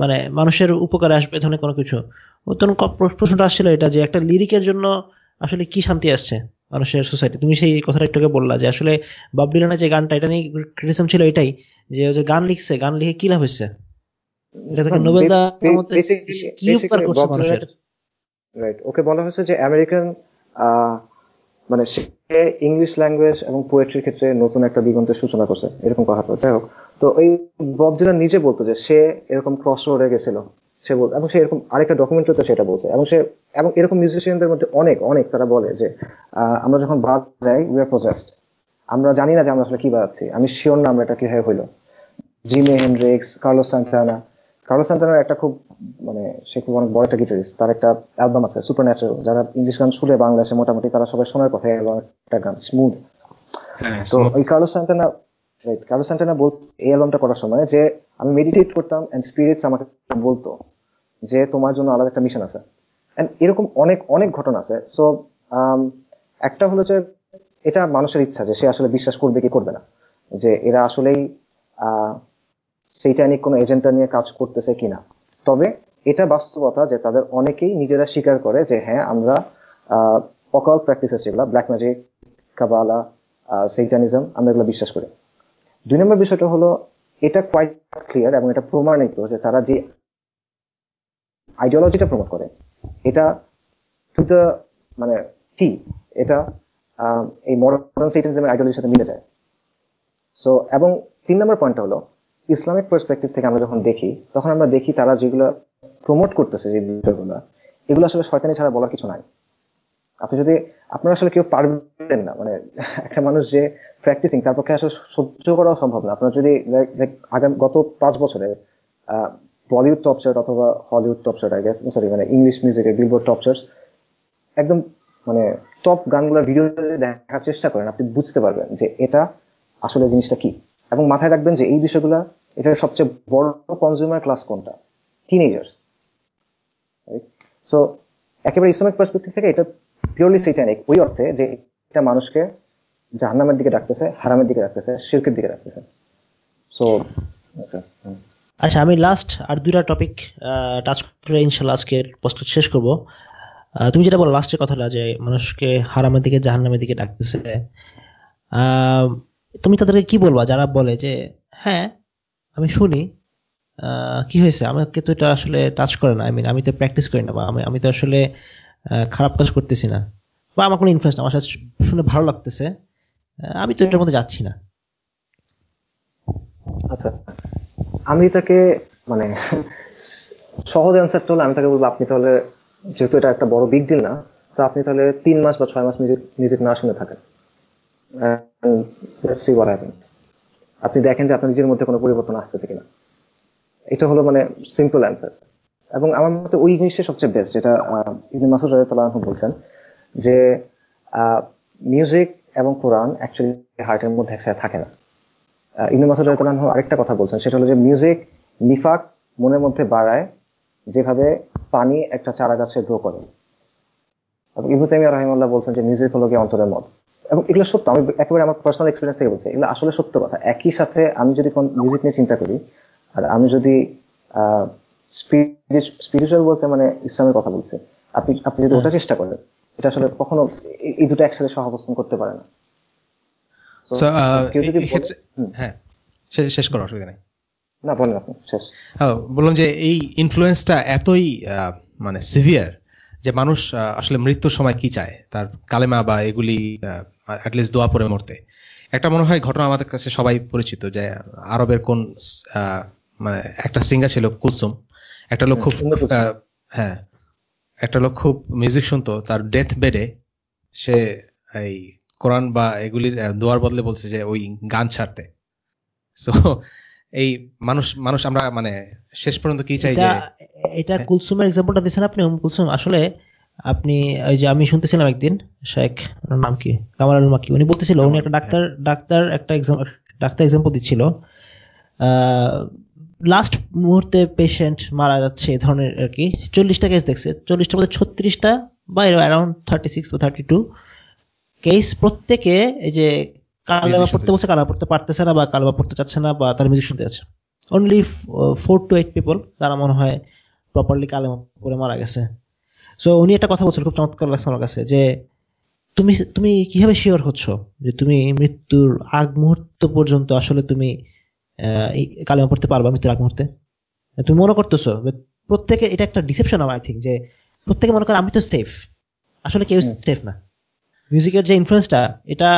মানে মানুষের উপকারে আসবে ধরনের কোনো কিছু। তখন প্রশ্নটা আসছিল এটা যে একটা লিরিকের জন্য আসলে কি শান্তি আসছে মানুষের সোসাইটি তুমি সেই কথাটা একটু বললা যে আসলে বাব ডিলানের যে গানটা এটা নিয়ে ক্রিটিসিজম ছিল এটাই যে ওই যে গান লিখছে গান লিখে কি লাভ হয়েছে? এটা থেকে নোবেল কি উপকার করছে মানুষের? রাইট ওকে বলা হয়েছে যে আমেরিকান মানে সে ইংলিশ ল্যাঙ্গুয়েজ এবং পোয়েট্রির ক্ষেত্রে নতুন একটা দিগন্তের সূচনা করছে, এরকম কথা যাই হোক, তো এই বব নিজে বলতো যে সে এরকম ক্রস রোডে গেছিল। সে বল এবং সে এরকম আরেকটা ডকুমেন্টারিতে সেটা বলছে। এবং সে এবং এরকম মিউজিশিয়ানদের মধ্যে অনেক অনেক তারা বলে যে আমরা যখন বাদ যাই উই আর প্রজেস্ট আমরা জানি না যে আমরা আসলে কি বাজাচ্ছি আমি শিওর না আমরা এটা কীভাবে হইল। Jimi Hendrix Carlos Santana Carlos সান্তানার একটা খুব মানে সে খুব অনেক বড় একটা গিটারিস্ট তার একটা অ্যালবাম আছে সুপার ন্যাচারাল যারা ইংলিশ গান শুনে বাংলাদেশে মোটামুটি তারা সবাই শোনার কথা এবং একটা গান স্মুথ তো ওই Carlos Santana right Carlos Santana বলছে এই অ্যালবামটা করার সময় যে আমি মেডিটেট করতাম এন্ড স্পিরিটস আমাকে বলতো যে তোমার জন্য আলাদা একটা মিশন আছে। এরকম অনেক অনেক ঘটনা আছে। সো একটা হলো যে এটা মানুষের ইচ্ছা যে সে আসলে বিশ্বাস করবে কি করবে না। যে এরা আসলেই সেইটানিক কোনো এজেন্ডা নিয়ে কাজ করতেছে কিনা। তবে এটা বাস্তবতা যে তাদের অনেকেই নিজেরা স্বীকার করে যে হ্যাঁ আমরা অকাল প্র্যাকটিসেস যেগুলো ব্ল্যাক ম্যাজিক কাবালা সেইটানিজম আমরা এগুলো বিশ্বাস করি। দুই নম্বর বিষয়টা হলো, এটা কোয়াইট ক্লিয়ার এবং এটা প্রমাণিত যে তারা যে আইডিওলজিটা প্রমোট করে, এটা টু দ্য মানে টি এটা এই মডার্ন সেইটানিজমের আইডিওলজির সাথে মিলে যায়। সো এবং তিন নম্বর পয়েন্টটা হলো ইসলামিক পার্সপেক্টিভ থেকে আমরা যখন দেখি, তখন আমরা দেখি তারা যেগুলো প্রমোট করতেছে যে বিষয়গুলো, এগুলো আসলে শয়তানি ছাড়া বলার কিছু নাই। আপনি যদি, আপনারা আসলে কেউ পারবেন না মানে একটা মানুষ যে প্র্যাকটিসিং তার পক্ষে আসলে সহ্য করাও সম্ভব না। আপনার যদি আগামী, গত পাঁচ বছরে বলিউড টপ চার্ট অথবা Hollywood top chart I guess sorry মানে ইংলিশ মিউজিকের বিলবোর্ড টপ চার্ট একদম মানে টপ গানগুলোর ভিডিও দেখার চেষ্টা করেন, আপনি বুঝতে পারবেন যে এটা আসলে জিনিসটা কি। এবং মাথায় রাখবেন যে এই বিষয়গুলো, এটার সবচেয়ে বড় কনজিউমার ক্লাস কোনটা? টিনেজার্স সো একেবারে ইসলামিক পার্সপেক্টিভ থেকে এটা পিওরলি সেইটানিক ওই অর্থে যে এটা মানুষকে জাহান্নামের দিকে ডাকতেছে, হারামের দিকে ডাকতেছে শিল্পের দিকে ডাকতেছে। সো আচ্ছা আমি লাস্ট আর দুইটা টপিক টাচ করে ইনশাল্লাহ আজকে পোস্ট শেষ করব। তুমি যেটা বলো লাস্টের কথাটা যে মানুষকে হারামের দিকে, জাহান্নামের দিকে ডাকতেছে। তুমি তাদেরকে কি বলবা? যারা বলে যে হ্যাঁ আমি শুনি কি হয়েছে? আমাকে তো এটা আসলে টাচ করে না। আই মিন আমি তো প্র্যাকটিস করি না বা আমি আমি তো আসলে খারাপ কাজ করতেছি না। বা আমার কোনো ইনফ্লুয়েন্স আমার সাথে শুনে ভালো লাগতেছে। আমি তো এটার মধ্যে যাচ্ছি না। আচ্ছা আমি তাকে মানে সহজ অ্যান্সারটা হলো আমি তাকে বলব আপনি তাহলে যেহেতু এটা একটা বড় বিগ ডিল না তো আপনি তাহলে তিন মাস বা ছয় মাস মিউজিক মিউজিক না শুনে থাকেন। আপনি দেখেন যে আপনার নিজের মধ্যে কোনো পরিবর্তন আসতেছে কিনা। এটা হলো মানে সিম্পল অ্যান্সার এবং আমার মতে ওই জিনিসটা সবচেয়ে বেস্ট যেটা ইবনে মাসুদ আনহু বলছেন যে মিউজিক এবং কোরআন অ্যাকচুয়ালি হার্টের মধ্যে একসাথে থাকে না। ইবনে মাসুদ আনহু আরেকটা কথা বলছেন, সেটা হলো যে মিউজিক নিফাক মনের মধ্যে বাড়ায় যেভাবে পানি একটা চারা গাছে গ্রো করে। এবং তাইমিয়া রাহিমাল্লাহ বলছেন যে মিউজিক হলো গিয়ে অন্তরের মত। এবং এগুলো সত্য আমি একেবারে আমার পার্সোনাল এক্সপিরিয়েন্স থেকে বলছি। এগুলো আসলে সত্য কথা। একই সাথে আমি যদি কোন মিউজিক নিয়ে চিন্তা করি আর আমি যদি স্পিরিচুয়াল বলতে মানে ইসলামের কথা বলছি আপনি আপনি যদি ওটা চেষ্টা করেন এটা আসলে কখনো এই দুটো একসাথে সহাবস্থান করতে পারে না। হ্যাঁ শেষ করার অসুবিধা নেই। না বলেন আপনি শেষ। বললাম যে এই ইনফ্লুয়েন্সটা এতই মানে সিভিয়ার যে মানুষ আসলে মৃত্যুর সময় কি চায়? তার কালেমা বা এগুলি অ্যাটলিস্ট দোয়া পরে মরতে। একটা মনে হয় ঘটনা আমাদের কাছে সবাই পরিচিত যে আরবের কোন মানে একটা সিঙ্গার ছিল কুলসুম। একটা লোক খুব হ্যাঁ একটা লোক খুব মিউজিক শুনতো তার ডেথ বেডে সে এই কোরআন বা এগুলির দোয়ার বদলে বলছে যে ওই গান ছাড়তে। সো এই মানুষ মানুষ আমরা মানে শেষ পর্যন্ত কি চাই এটা কুলসুমের এক্সাম্পলটা দিচ্ছেন আপনি কুলসুম। আসলে আপনি ওই যে আমি শুনতেছিলাম একদিন শেখ নাম কি? কামাল আল মাকি। উনি বলতেছিল উনি একটা ডাক্তার ডাক্তার একটা এক্সাম ডাক্তার এক্সাম্পল দিচ্ছিল। লাস্ট মুহূর্তে পেশেন্ট মারা যাচ্ছে এই ধরনের আর কি। চল্লিশটা কেস দেখছে। চল্লিশটার মধ্যে ছত্রিশটা বা অ্যারাউন্ড থার্টি সিক্স বা থার্টি টু কেস প্রত্যেকে এই যে পড়তে বলছে পড়তে পারতেছে না বা পড়তে চাচ্ছে না বা তার মিউজিক শুনতে যাচ্ছে only four to eight people তারা মনে হয় প্রপারলি কালেমা পড়ে মারা গেছে। সো উনি একটা কথা বলছিল খুব চমৎকার লাগছে আমার কাছে যে তুমি তুমি কীভাবে শিওর হচ্ছ যে তুমি মৃত্যুর আগ মুহূর্ত পর্যন্ত আসলে তুমি কালেমা পড়তে পারবা মৃত্যুর আগ মুহূর্তে? তুমি মনে করতেছো প্রত্যেকে এটা একটা ডিসেপশন আই থিঙ্ক যে প্রত্যেকে মনে করে আমি তো সেফ আসলে কেউ সেফ না। মিউজিকের যে ইনফ্লুয়েন্সটা এটা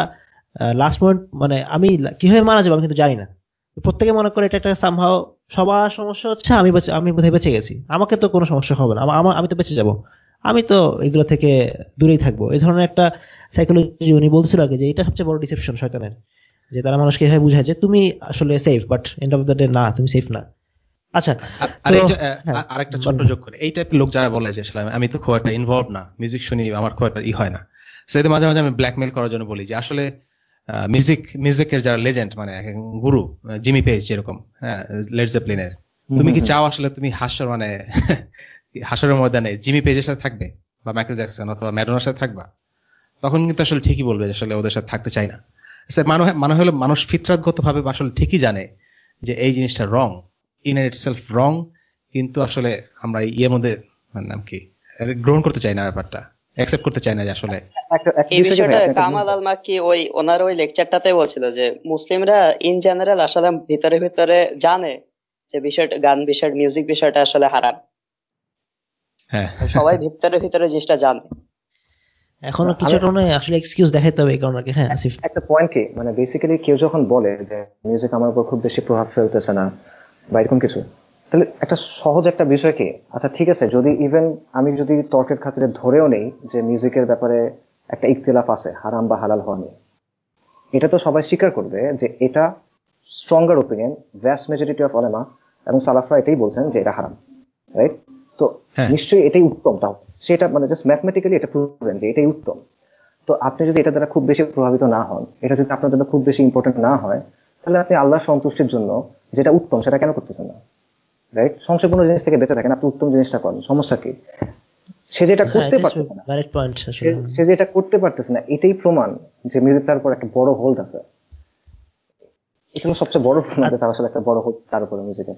লাস্ট মোমেন্ট মানে আমি কীভাবে মারা যাব আমি কিন্তু জানি না। প্রত্যেকে মনে করে এটা একটা সামহাও সবার সমস্যা হচ্ছে আমি আমি বোধহয় বেঁচে গেছি। আমাকে তো কোনো সমস্যা হবে না। আমার আমি তো বেঁচে যাব। আমি তো এগুলো থেকে দূরেই থাকব। এই ধরনের একটা সাইকোলজি উনি বলছিল আগে যে এটা সবচেয়ে বড় ডিসেপশন শয়তানের। যে তারা মানুষকে এভাবে বুঝায় যে তুমি আসলে safe but end of the day না তুমি সেফ না। আচ্ছা হ্যাঁ, আরেকটা ছোট্ট যোগ করে। এই টাইপের লোক যারা বলে যে আমি তো খুব একটা ইনভলভ না মিউজিক শুনি আমার খুব একটা ই হয় না। সেটা মাঝে মাঝে আমি ব্ল্যাকমেল করার জন্য বলি যে আসলে মিউজিক মিউজিকের যারা লেজেন্ড মানে গুরু জিমি পেজ যেরকম হ্যাঁ লেড জেপলিনের তুমি কি চাও আসলে তুমি হাস্যর মানে হাসরের ময়দানে জিমি পেজের সাথে থাকবে? বা মাইকেল জ্যাকসন অথবা ম্যাডোনার সাথে থাকবা? তখন কিন্তু আসলে ঠিকই বলবে আসলে ওদের সাথে থাকতে চাই না। মানে হলো মানুষ ফিতরাতগত ভাবে আসলে ঠিকই জানে যে এই জিনিসটা রং ইন ইট সেলফ রং কিন্তু আসলে আমরা ইয়ের মধ্যে মানে নাম কি গ্রহণ করতে চাই না ব্যাপারটা। অ্যাকসেপ্ট করতে চাই না আসলে এই বিষয়টা কামাল আল মাকি ওই ওনার ওই লেকচারটাতে বলছিল যে মুসলিমরা ইন জেনারেল আসলে ভিতরে ভিতরে জানে যে বিষয়টা গান বিষয় মিউজিক বিষয়টা আসলে হারাম। হ্যাঁ। সবাই ভিতরে ভিতরে জিনিসটা জানে। এখনও কিছুটা নয় আসলে এক্সকিউজ দেখাইতে হবে এই কারণে হ্যাঁ আসিফ। একটা পয়েন্ট কি? মানে বেসিক্যালি কেউ যখন বলে যে মিউজিক আমার উপর খুব বেশি প্রভাব ফেলতেছে না বা এরকম কিছু তাহলে একটা সহজ একটা বিষয় কি? আচ্ছা ঠিক আছে যদি ইভেন আমি যদি তর্কের খাতিরে ধরেও নেই যে মিউজিকের ব্যাপারে একটা ইকতিলাফ আছে হারাম বা হালাল হওয়া নিয়ে এটা তো সবাই স্বীকার করবে যে এটা stronger opinion vast majority of Alemla এবং সালাফরা এটাই বলছেন যে এটা হারাম রাইট তো হ্যাঁ। নিশ্চয়ই এটাই উত্তম। তাও সেটা মানে জাস্ট ম্যাথমেটিক্যালি এটা প্রুভেন যে এটাই উত্তম। তো আপনি যদি এটা দ্বারা খুব বেশি প্রভাবিত না হন এটা যদি আপনার জন্য খুব বেশি ইম্পর্টেন্ট না হয় তাহলে আপনি আল্লাহ সন্তুষ্টির জন্য যেটা উত্তম সেটা কেন করতেছেন না? রাইট সংসার কোনো জিনিস থেকে বেঁচে থাকেন। আপনি উত্তম জিনিসটা করেন। সমস্যা কি? সে যেটা আচ্ছা, করতে পারতেছে না। সে যেটা করতে পারতেছে না এটাই প্রমাণ যে মিউজিক তার উপর একটা বড় হোল্ড আছে। এটা সবচেয়ে বড় প্রমাণ তার আসলে একটা বড় হোল্ড তার উপরে মিউজিকের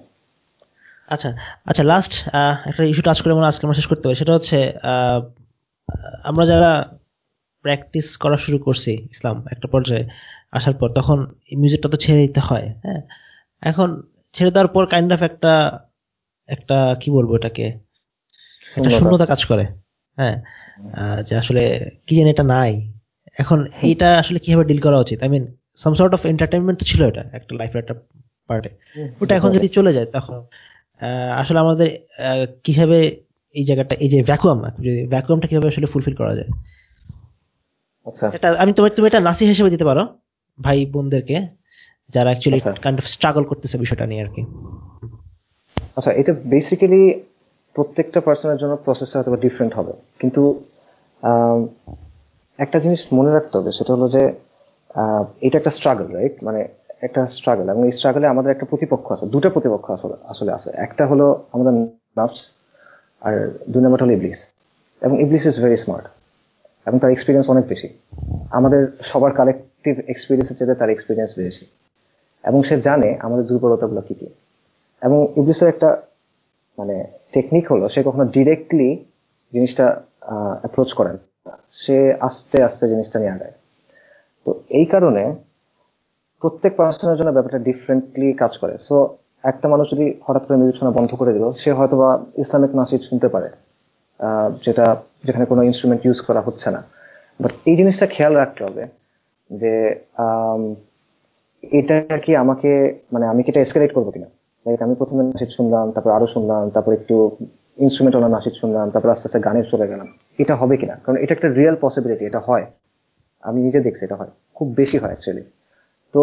আচ্ছা আচ্ছা লাস্ট একটা ইস্যু টাচ করে মনে আজকে আমরা শেষ করতে পারি। সেটা হচ্ছে আমরা যারা প্র্যাকটিস করা শুরু করছি ইসলাম একটা পর্যায়ে আসার পর তখন মিউজিকটা তো ছেড়ে দিতে হয় হ্যাঁ? এখন ছেড়ে দেওয়ার পর কাইন্ড অফ একটা একটা কি বলব এটাকে? একটা শূন্যতা কাজ করে। হ্যাঁ। যে আসলে কি জানি এটা নাই। এখন এইটা আসলে কীভাবে ডিল করা উচিত? I mean some sort of entertainment ছিল এটা একটা লাইফের একটা পার্টে ওটা এখন যদি চলে যায় তখন আসলে আমাদের কীভাবে এই জায়গাটা এই যে ভ্যাকুয়াম যদি ভ্যাকুয়ামটা কীভাবে আসলে ফুলফিল করা যায়? আচ্ছা। এটা আমি তোমার তুমি এটা নাসি হিসেবে দিতে পারো ভাই বোনদেরকে। যারা অ্যাকচুয়ালি কাইন্ড অফ স্ট্রাগল করতেছে বিষয়টা নিয়ে আর কি। আচ্ছা এটা বেসিক্যালি প্রত্যেকটা পার্সনের জন্য প্রসেসটা হয়তো ডিফারেন্ট হবে। কিন্তু একটা জিনিস মনে রাখতে হবে সেটা হলো যে এটা একটা স্ট্রাগল রাইট মানে একটা স্ট্রাগল এবং এই স্ট্রাগলে আমাদের একটা প্রতিপক্ষ আছে দুটা প্রতিপক্ষ আসলে আসলে আছে। একটা হলো আমাদের নার্ভস আর দুই নম্বরটা হলো ইবলিস। এবং ইবলিস ইজ ভেরি স্মার্ট এবং তার এক্সপিরিয়েন্স অনেক বেশি। আমাদের সবার কালেকটিভ এক্সপিরিয়েন্সের চেয়ে তার এক্সপিরিয়েন্স বেশি। এবং সে জানে আমাদের দুর্বলতাগুলো কি কি। এবং ইবলিসের একটা মানে টেকনিক হলো, সে কখনো ডিরেক্টলি জিনিসটা অ্যাপ্রোচ করেন সে আস্তে আস্তে জিনিসটা নিয়ে আগায়। তো এই কারণে প্রত্যেক পার্সনের জন্য ব্যাপারটা ডিফারেন্টলি কাজ করে। সো একটা মানুষ যদি হঠাৎ করে মিউজিক শোনা বন্ধ করে দিল, সে হয়তো বা ইসলামিক নাসিদ শুনতে পারে যেটা, যেখানে কোনো ইনস্ট্রুমেন্ট ইউজ করা হচ্ছে না। বাট এই জিনিসটা খেয়াল রাখতে হবে যে এটা কি আমাকে মানে আমি কি এটা এসকেলেট করব কিনা? লাইক আমি প্রথমে নাচিত শুনলাম, তারপর আরও শুনলাম, তারপর একটু ইনস্ট্রুমেন্ট ওনার নাচিত শুনলাম, তারপর আস্তে আস্তে গানে চলে গেলাম। এটা হবে কিনা? কারণ এটা একটা রিয়েল পসিবিলিটি এটা হয়। আমি নিজে দেখছি এটা হয়। খুব বেশি হয় অ্যাকচুয়ালি তো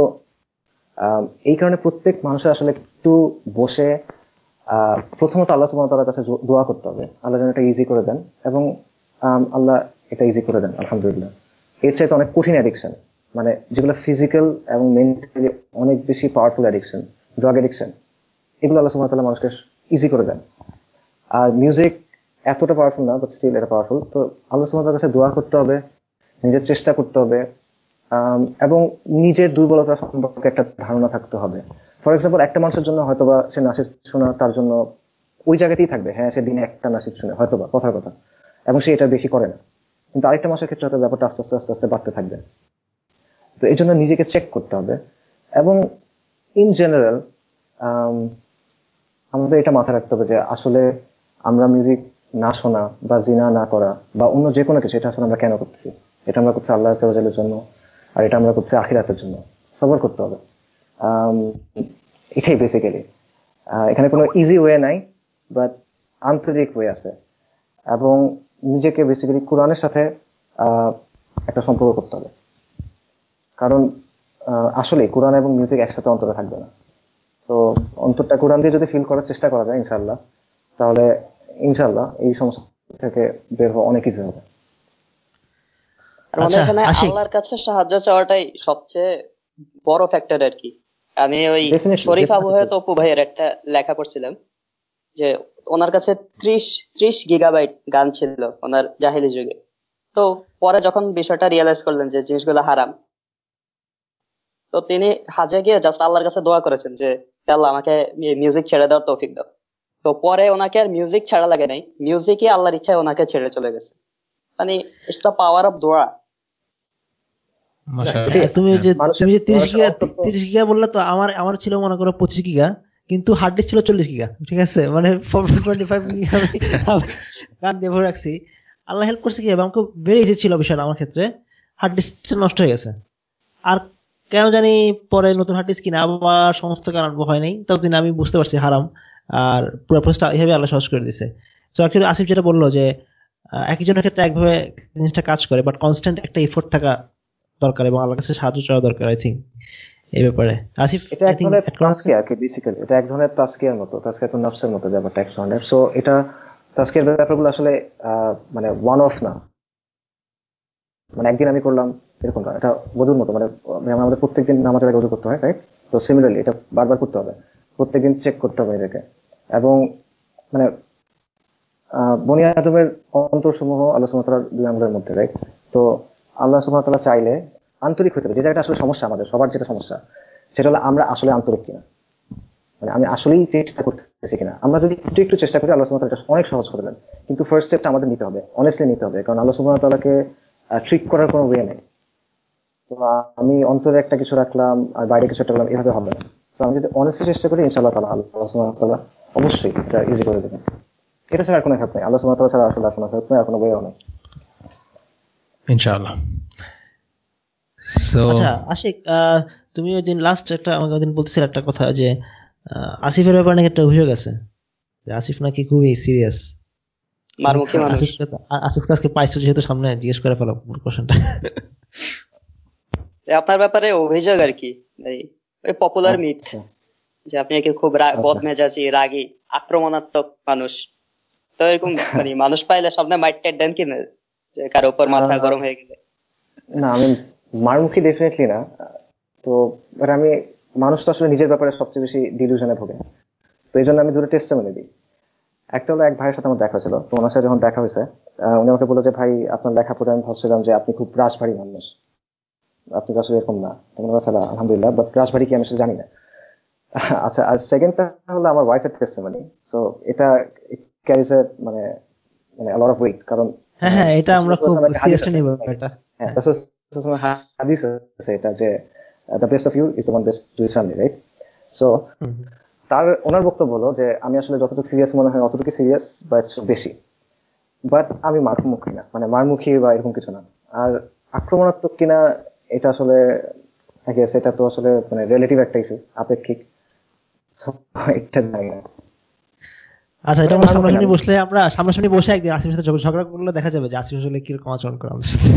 এই কারণে প্রত্যেক মানুষের আসলে একটু বসে প্রথমত আল্লাহ সুবাহতালার কাছে দোয়া করতে হবে। আল্লাহ যেন এটা ইজি করে দেন এবং আল্লাহ এটা ইজি করে দেন, আলহামদুলিল্লাহ। এর চাইতে অনেক কঠিন অ্যাডিকশন মানে যেগুলো ফিজিক্যাল এবং মেন্টালি অনেক বেশি পাওয়ারফুল অ্যাডিকশন ড্রাগ অ্যাডিকশন এগুলো আল্লাহ সুবাহতাল্লাহ মানুষকে ইজি করে দেন। আর মিউজিক এতটা পাওয়ারফুল না বাট স্টিল এটা পাওয়ারফুল তো আল্লাহ সুবাহতার কাছে দোয়া করতে হবে, নিজের চেষ্টা করতে হবে এবং নিজের দুর্বলতা সম্পর্কে একটা ধারণা থাকতে হবে। ফর এক্সাম্পল একটা মানুষের জন্য হয়তোবা সে নাসিদ শোনা তার জন্য ওই জায়গাতেই থাকবে। হ্যাঁ সে দিনে একটা নাসিদ শুনে, হয়তোবা, কথার কথা। এবং সে এটা বেশি করে না। কিন্তু আরেকটা মাসের ক্ষেত্রে হয়তো ব্যাপারটা আস্তে আস্তে আস্তে আস্তে বাড়তে থাকবে। তো এই জন্য নিজেকে চেক করতে হবে। এবং ইন জেনারেল আমাদের এটা মাথায় রাখতে হবে যে আসলে আমরা মিউজিক না শোনা বা জিনা না করা বা অন্য যে কোনো কিছু, এটা আসলে আমরা কেন করতেছি? এটা আমরা করছি আল্লাহ সাবাজের জন্য আর এটা আমরা করছি আখিরাতের জন্য। সবার করতে হবে। এটাই বেসিক্যালি এখানে কোনো ইজি ওয়ে নাই বাট আন্তরিক ওয়ে আছে। এবং নিজেকে বেসিক্যালি কোরআনের সাথে একটা সম্পর্ক করতে হবে। কারণ আসলে কোরআন এবং মিউজিক একসাথে অন্তরে থাকবে না। তো অন্তরটা কোরআন দিয়ে যদি ফিল করার চেষ্টা করা যায় ইনশাল্লাহ তাহলে ইনশাল্লাহ এই সমস্যা থেকে বের হওয়া অনেক ইজি হবে। আচ্ছা, আল্লাহর কাছে সাহায্য চাওয়াটাই সবচেয়ে বড় ফ্যাক্টর আর কি আমি ওই শরীফ আবু অপু ভাইয়ের একটা লেখা পড়ছিলাম যে ওনার কাছে ত্রিশ ত্রিশ গিগাবাইট গান ছিল ওনার জাহিলি যুগে। তো পরে যখন বিষয়টা রিয়েলাইজ করলেন যে জিনিসগুলো হারাম তো তিনি হাজে গিয়ে জাস্ট আল্লাহর কাছে দোয়া করেছেন যে আল্লাহ আমাকে মিউজিক ছেড়ে দেওয়ার তৌফিক দাও। তো পরে ওনাকে আর মিউজিক ছাড়া লাগে নাই মিউজিকই আল্লাহর ইচ্ছায় ওনাকে ছেড়ে চলে গেছে। মানে ইটস দ্য পাওয়ার অফ দোয়া তুমি যে তুমি যে তিরিশ গিগা তিরিশ গিগা বললে তো আমার আমার ছিল মনে করো পঁচিশ গিগা কিন্তু হার্ড ডিস্ক ছিল চল্লিশ গিগা ঠিক আছে? মানে টোয়েন্টি ফাইভ গিগা গান দিয়ে ভরে রাখছি। আল্লাহ হেল্প করছে কি? আমাকে ভেরি ইজি ছিল বিষয়টা আমার ক্ষেত্রে। হার্ড ডিস্ক নষ্ট হয়ে গেছে। আর কেন জানি পরে নতুন হার্ড ডিস্ক কিনা আবার সমস্ত কারণ হয় নাই ততদিন আমি বুঝতে পারছি হারাম আর পুরো প্রসেসটা এইভাবে আল্লাহ সহজ করে দিছে। তো আসলে আসিফ যেটা বলল যে একজনের ক্ষেত্রে একভাবে জিনিসটা কাজ করে বাট কনস্ট্যান্ট একটা এফোর্ট থাকা দরকার এবং আল্লাহর কাছে সাহায্য চাওয়া দরকার আই থিঙ্ক এই ব্যাপারে। আসিফ এটা এক ধরনের তাসকিয়া কি বেসিক্যালি এটা এক ধরনের তাসকিয়ার মতো তাসকিয়াতুন নফসের মতো ব্যাপারটা এক ধরনের। সো এটা তাসকিয়ার ব্যাপারগুলো আসলে মানে ওয়ান অফ না। মানে একদিন আমি করলাম এরকম না এটা বধুর মতো মানে আমাদের প্রত্যেকদিন নামাজের আগে করতে হয় রাইট তো সিমিলারলি এটা বারবার করতে হবে। প্রত্যেকদিন চেক করতে হবে এটাকে এবং মানে বনি আদমের অন্তরসমূহ আল্লাহ সুমতালার দুই আঙ্গুলের মধ্যে রাইট তো আল্লাহ সুমতাল্লাহ চাইলে আন্তরিক হতে হবে। যে জায়গাটা আসলে সমস্যা আমাদের, সবার যেটা সমস্যা, সেটা হলো আমরা আসলে আন্তরিক কিনা। মানে আমি আসলেই চেষ্টা করতেছি কিনা। আমরা যদি একটু একটু চেষ্টা করি, আল্লাহ সুমতাল অনেক সহজ করে দেন। কিন্তু ফার্স্ট স্টেপটা আমাদের নিতে হবে অনেস্টলি নিতে হবে। কারণ আল্লাহ সুমতাল্লাহকে ট্রিক করার কোনো ওয়ে নেই। তো আমি অন্তরে একটা কিছু রাখলাম আর বাইরে কিছু একটা এভাবে হবে না। তো আমি যদি অনেস্টলি চেষ্টা করি ইনশাল্লাহ তালা আল্লাহ অবশ্যই এটা ইজি করে দেবেন। এটা ছাড়া কোনো হেল্প নেই। আল্লাহ সুমতাল্লাহ ছাড়া আসলে কোনো হেল্প নেই আর কোনো বইও নেই। ইনশাআল্লাহ। আচ্ছা আশিক তুমি ওই দিন লাস্ট একটা আমাকে ওই দিন বলতেছিলে একটা কথা যে আসিফের ব্যাপারে নাকি একটা অভিযোগ আছে? আসিফ নাকি খুবই সিরিয়াস আসিফ কাজকে পাইছো যেহেতু সামনে জিজ্ঞেস করে ফেলো কোশ্চেনটা আপনার ব্যাপারে অভিযোগ আর কি ওই পপুলার মিথ যে আপনি কি খুব আচ্ছা। বদমেজাজি রাগী আক্রমণাত্মক মানুষ। তো এরকম মানে মানুষ পাইলে সামনে মাইট টাইট দেন কিনা যে কারও উপর মাথা গরম হয়ে গেলে। না আমি মারমুখী ডেফিনেটলি না। তো আমি মানুষ তো আসলে নিজের ব্যাপারে সবচেয়ে বেশি ডিলিউশনে ভোগে। তো এই জন্য আমি দুটো টেস্ট মনে দিই। একটা হলো এক ভাইয়ের সাথে আমার দেখা ছিল তো ওনার সাথে যখন দেখা হয়েছে উনি আমাকে বলল যে ভাই আপনার লেখা পড়ে আমি ভাবছিলাম যে আপনি খুব রাজভারী মানুষ। আপনি তো আসলে এরকম না। আলহামদুলিল্লাহ বাট রাজভারী কি আমি আসলে জানি না। আচ্ছা আর সেকেন্ডটা হলো আমার ওয়াইফের টেস্টিমনি সো এটা ক্যারিজ এ মানে মানে লট অফ ওয়েট কারণ হ্যাঁ হ্যাঁ এটা আমরা খুব সিরিয়াসলি নিব এটা। হ্যাঁ হাদিস আছে এটা যে the best of you is one best to his family right so তার ওনার বক্তব্য হলো যে আমি আসলে যতটুকু সিরিয়াস মনে হয় অতটুকু সিরিয়াস বা বেশি। বাট আমি মারমুখী না মানে মারমুখী বা এরকম কিছু না। আর আক্রমণাত্মক কিনা এটা আসলে এটা তো আসলে মানে রিলেটিভ একটা ইস্যু আপেক্ষিক। এটা জানি না আচ্ছা এটা আমরা সামনাসামনি বসলে আমরা সামনাসামনি বসে একদিন আসিফের সাথে ঝগড়া করলে দেখা যাবে যে আসিফ আসলে কীরকম আচরণ করে আমাদের সাথে।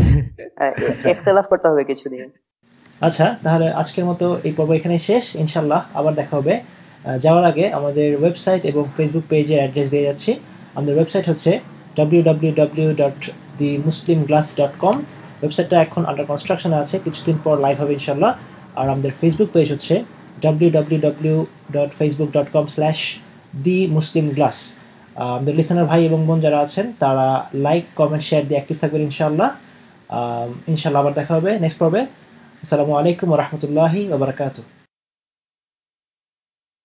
ইখতিলাফ করতে হবে কিছুদিন। আচ্ছা তাহলে আজকের মতো এই পর্ব এখানে শেষ। ইনশাল্লাহ আবার দেখা হবে। যাওয়ার আগে আমাদের ওয়েবসাইট এবং ফেসবুক পেজের অ্যাড্রেস দিয়ে যাচ্ছি। আমাদের ওয়েবসাইট হচ্ছে www.themuslimglass.com ওয়েবসাইটটা এখন আন্ডার কনস্ট্রাকশনে আছে, কিছুদিন পর লাইভ হবে ইনশাল্লাহ আর আমাদের ফেসবুক পেজ হচ্ছে দি মুসলিম গ্লাস আমাদের লিসনার ভাই এবং বোন যারা আছেন, তারা লাইক কমেন্ট শেয়ার দিয়ে অ্যাক্টিভ থাকবেন ইনশাল্লাহ ইনশাল্লাহ আবার দেখা হবে নেক্সট পর্বে। আসসালামু আলাইকুম রহমতুল্লাহি ওবরাকাতুহ